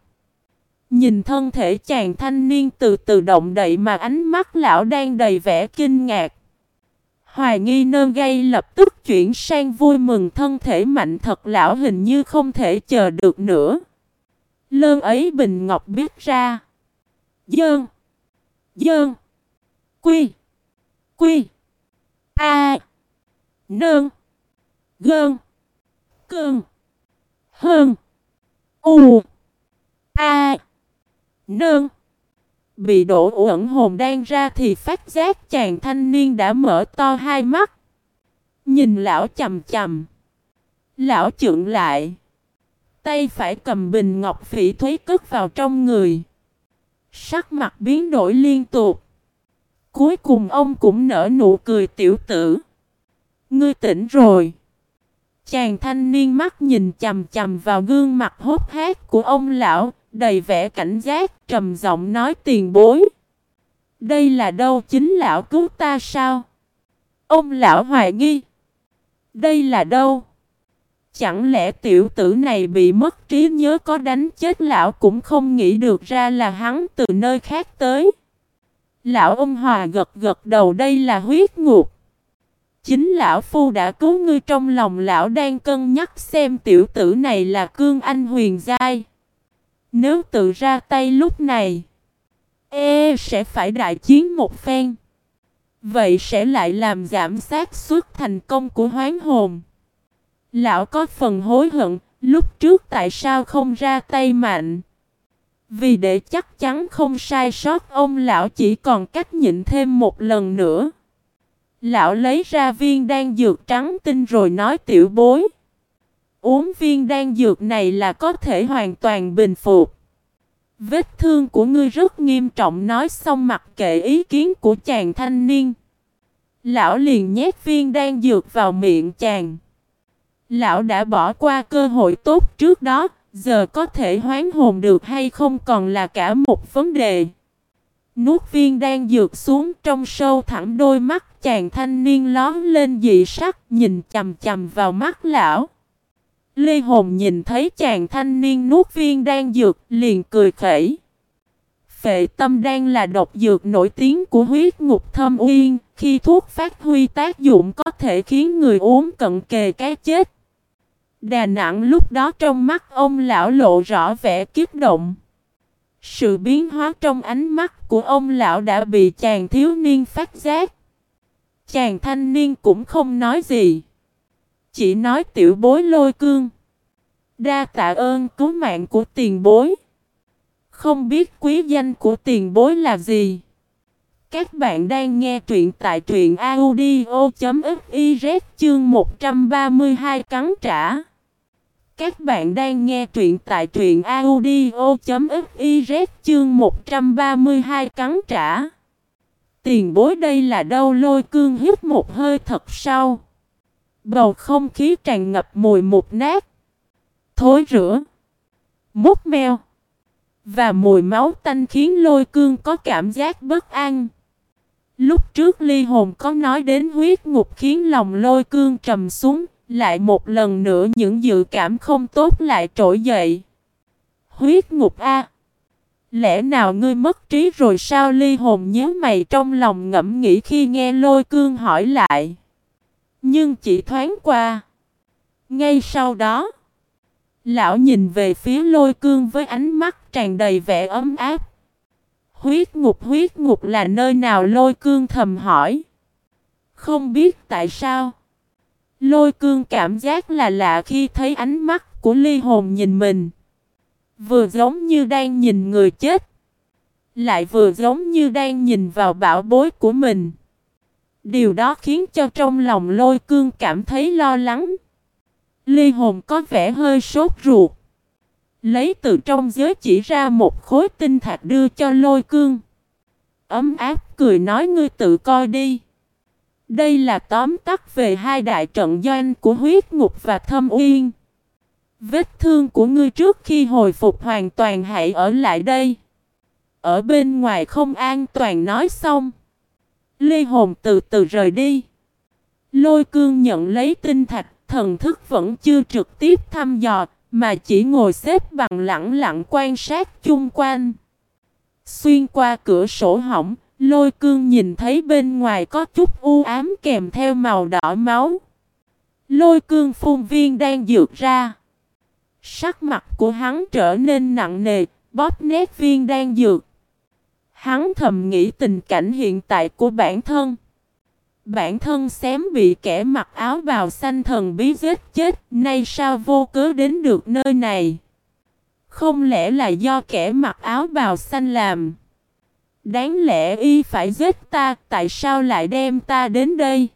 Nhìn thân thể chàng thanh niên từ từ động đậy mà ánh mắt lão đang đầy vẻ kinh ngạc. Hoài nghi nơn gây lập tức chuyển sang vui mừng thân thể mạnh thật, lão hình như không thể chờ được nữa. Lơn ấy bình ngọc biết ra. Dơn. Dơn. Quy. Quy. A. nương Gơn. Cơn. Hơn. U. A. nương Bị đổ uẩn hồn đang ra thì phát giác chàng thanh niên đã mở to hai mắt. Nhìn lão chầm chầm. Lão trượng lại. Tay phải cầm bình ngọc phỉ thúy cất vào trong người. Sắc mặt biến đổi liên tục. Cuối cùng ông cũng nở nụ cười tiểu tử. Ngươi tỉnh rồi. Chàng thanh niên mắt nhìn chầm chầm vào gương mặt hốt hát của ông lão, đầy vẻ cảnh giác, trầm giọng nói tiền bối. Đây là đâu chính lão cứu ta sao? Ông lão hoài nghi. Đây là đâu? Chẳng lẽ tiểu tử này bị mất trí nhớ có đánh chết lão cũng không nghĩ được ra là hắn từ nơi khác tới. Lão ông hòa gật gật đầu đây là huyết ngục. Chính lão phu đã cứu ngươi trong lòng lão đang cân nhắc xem tiểu tử này là cương anh huyền giai. Nếu tự ra tay lúc này, e sẽ phải đại chiến một phen. Vậy sẽ lại làm giảm xác suất thành công của hoán hồn. Lão có phần hối hận, lúc trước tại sao không ra tay mạnh. Vì để chắc chắn không sai sót ông lão chỉ còn cách nhịn thêm một lần nữa. Lão lấy ra viên đan dược trắng tinh rồi nói tiểu bối. Uống viên đan dược này là có thể hoàn toàn bình phục. Vết thương của ngươi rất nghiêm trọng nói xong mặc kệ ý kiến của chàng thanh niên. Lão liền nhét viên đan dược vào miệng chàng. Lão đã bỏ qua cơ hội tốt trước đó, giờ có thể hoán hồn được hay không còn là cả một vấn đề. Nuốt viên đang dược xuống trong sâu thẳm đôi mắt chàng thanh niên lón lên dị sắc nhìn chầm chầm vào mắt lão. Lê Hồn nhìn thấy chàng thanh niên nuốt viên đang dược liền cười khẩy. Phệ tâm đang là độc dược nổi tiếng của huyết ngục thâm uyên, khi thuốc phát huy tác dụng có thể khiến người uống cận kề cái chết. Đà nẵng lúc đó trong mắt ông lão lộ rõ vẻ kiếp động. Sự biến hóa trong ánh mắt của ông lão đã bị chàng thiếu niên phát giác. Chàng thanh niên cũng không nói gì. Chỉ nói tiểu bối lôi cương. Đa tạ ơn cứu mạng của tiền bối. Không biết quý danh của tiền bối là gì. Các bạn đang nghe truyện tại truyện audio.fiz chương 132 cắn trả. Các bạn đang nghe truyện tại truyện audio.fiz chương 132 cắn trả. Tiền bối đây là đâu lôi cương hít một hơi thật sâu. Bầu không khí tràn ngập mùi mục nát. Thối rửa. Mút meo. Và mùi máu tanh khiến lôi cương có cảm giác bất an. Lúc trước ly hồn có nói đến huyết ngục khiến lòng lôi cương trầm xuống lại một lần nữa những dự cảm không tốt lại trỗi dậy. Huyết ngục A. Lẽ nào ngươi mất trí rồi sao ly hồn nhớ mày trong lòng ngẫm nghĩ khi nghe lôi cương hỏi lại. Nhưng chỉ thoáng qua. Ngay sau đó. Lão nhìn về phía lôi cương với ánh mắt tràn đầy vẻ ấm áp. Huyết ngục huyết ngục là nơi nào lôi cương thầm hỏi. Không biết tại sao. Lôi cương cảm giác là lạ khi thấy ánh mắt của ly hồn nhìn mình. Vừa giống như đang nhìn người chết. Lại vừa giống như đang nhìn vào bảo bối của mình. Điều đó khiến cho trong lòng lôi cương cảm thấy lo lắng. Ly hồn có vẻ hơi sốt ruột. Lấy từ trong giới chỉ ra một khối tinh thạch đưa cho lôi cương. Ấm áp cười nói, ngươi tự coi đi. Đây là tóm tắt về hai đại trận doanh của huyết ngục và thâm uyên. Vết thương của ngươi trước khi hồi phục hoàn toàn hãy ở lại đây. Ở bên ngoài không an toàn nói xong. Lê Hồn từ từ rời đi. Lôi cương nhận lấy tinh thạch, thần thức vẫn chưa trực tiếp thăm dò, mà chỉ ngồi xếp bằng lặng lặng quan sát chung quanh. Xuyên qua cửa sổ hỏng, Lôi cương nhìn thấy bên ngoài có chút u ám kèm theo màu đỏ máu. Lôi cương phun viên đang dược ra. Sắc mặt của hắn trở nên nặng nề, bóp nét viên đang dược. Hắn thầm nghĩ tình cảnh hiện tại của bản thân. Bản thân xém bị kẻ mặc áo bào xanh thần bí giết chết, nay sao vô cớ đến được nơi này? Không lẽ là do kẻ mặc áo bào xanh làm? Đáng lẽ y phải giết ta, tại sao lại đem ta đến đây?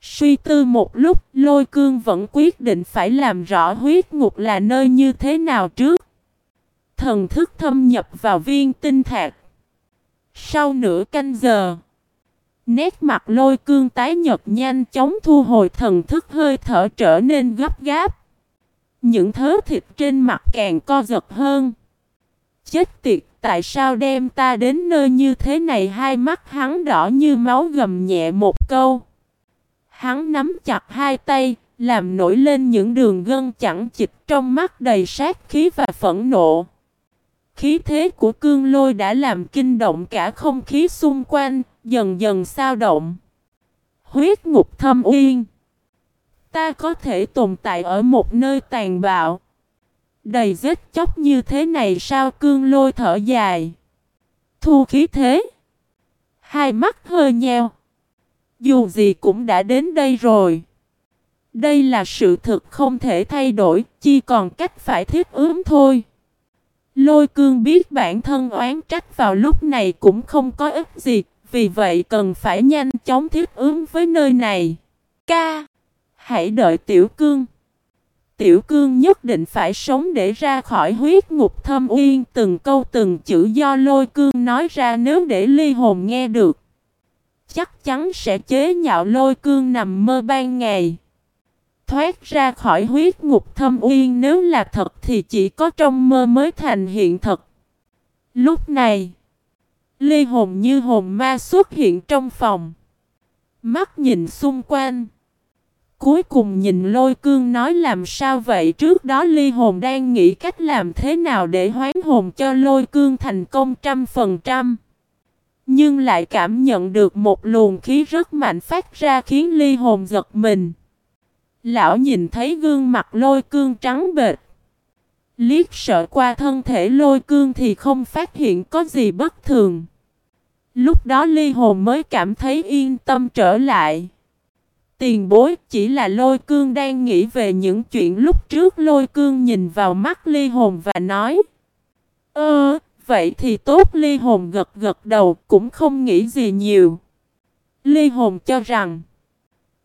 Suy tư một lúc, lôi cương vẫn quyết định phải làm rõ huyết ngục là nơi như thế nào trước. Thần thức thâm nhập vào viên tinh thạch. Sau nửa canh giờ, nét mặt lôi cương tái nhật nhanh chóng thu hồi thần thức hơi thở trở nên gấp gáp. Những thớ thịt trên mặt càng co giật hơn. Chết tiệt, tại sao đem ta đến nơi như thế này hai mắt hắn đỏ như máu gầm nhẹ một câu. Hắn nắm chặt hai tay, làm nổi lên những đường gân chẳng chịch trong mắt đầy sát khí và phẫn nộ. Khí thế của cương lôi đã làm kinh động cả không khí xung quanh, dần dần sao động. Huyết ngục thâm uyên. Ta có thể tồn tại ở một nơi tàn bạo. Đầy vết chóc như thế này sao cương lôi thở dài. Thu khí thế. Hai mắt hơi nheo. Dù gì cũng đã đến đây rồi. Đây là sự thực không thể thay đổi, chỉ còn cách phải thiết ướm thôi. Lôi cương biết bản thân oán trách vào lúc này cũng không có ích gì, vì vậy cần phải nhanh chóng thiết ướm với nơi này. Ca! Hãy đợi tiểu cương. Tiểu cương nhất định phải sống để ra khỏi huyết ngục thâm uyên từng câu từng chữ do lôi cương nói ra nếu để ly hồn nghe được. Chắc chắn sẽ chế nhạo lôi cương nằm mơ ban ngày. Thoát ra khỏi huyết ngục thâm uyên nếu là thật thì chỉ có trong mơ mới thành hiện thật. Lúc này, ly hồn như hồn ma xuất hiện trong phòng. Mắt nhìn xung quanh. Cuối cùng nhìn lôi cương nói làm sao vậy trước đó ly hồn đang nghĩ cách làm thế nào để hoán hồn cho lôi cương thành công trăm phần trăm. Nhưng lại cảm nhận được một luồng khí rất mạnh phát ra khiến ly hồn giật mình. Lão nhìn thấy gương mặt lôi cương trắng bệt. Liếc sợ qua thân thể lôi cương thì không phát hiện có gì bất thường. Lúc đó ly hồn mới cảm thấy yên tâm trở lại. Tiền bối chỉ là lôi cương đang nghĩ về những chuyện lúc trước lôi cương nhìn vào mắt ly hồn và nói. Ơ, vậy thì tốt ly hồn gật gật đầu cũng không nghĩ gì nhiều. Ly hồn cho rằng.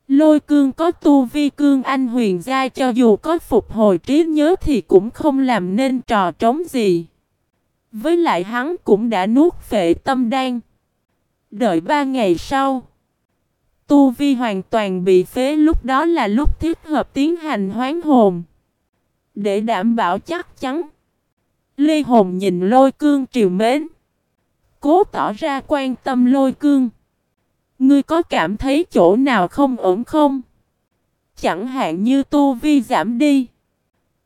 Lôi cương có tu vi cương anh huyền giai cho dù có phục hồi trí nhớ thì cũng không làm nên trò trống gì. Với lại hắn cũng đã nuốt phệ tâm đan. Đợi ba ngày sau. Tu vi hoàn toàn bị phế lúc đó là lúc thiết hợp tiến hành hoán hồn. Để đảm bảo chắc chắn. Lê Hồn nhìn lôi cương triều mến. Cố tỏ ra quan tâm lôi cương. Ngươi có cảm thấy chỗ nào không ổn không? Chẳng hạn như tu vi giảm đi.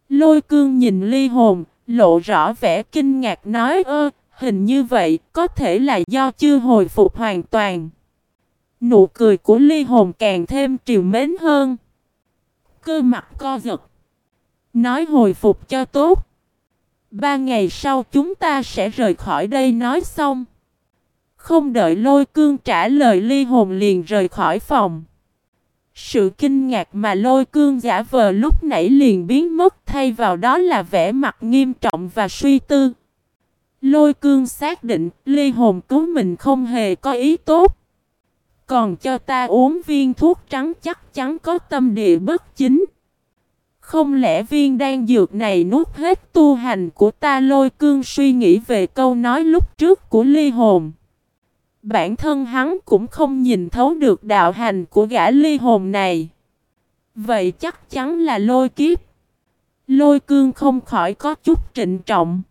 Lôi cương nhìn ly hồn, lộ rõ vẻ kinh ngạc nói ơ, hình như vậy có thể là do chưa hồi phục hoàn toàn. Nụ cười của ly hồn càng thêm triều mến hơn. Cơ mặt co giật. Nói hồi phục cho tốt. Ba ngày sau chúng ta sẽ rời khỏi đây nói xong. Không đợi lôi cương trả lời ly hồn liền rời khỏi phòng. Sự kinh ngạc mà lôi cương giả vờ lúc nãy liền biến mất thay vào đó là vẻ mặt nghiêm trọng và suy tư. Lôi cương xác định ly hồn cứu mình không hề có ý tốt. Còn cho ta uống viên thuốc trắng chắc chắn có tâm địa bất chính. Không lẽ viên đan dược này nuốt hết tu hành của ta lôi cương suy nghĩ về câu nói lúc trước của ly hồn. Bản thân hắn cũng không nhìn thấu được đạo hành của gã ly hồn này. Vậy chắc chắn là lôi kiếp. Lôi cương không khỏi có chút trịnh trọng.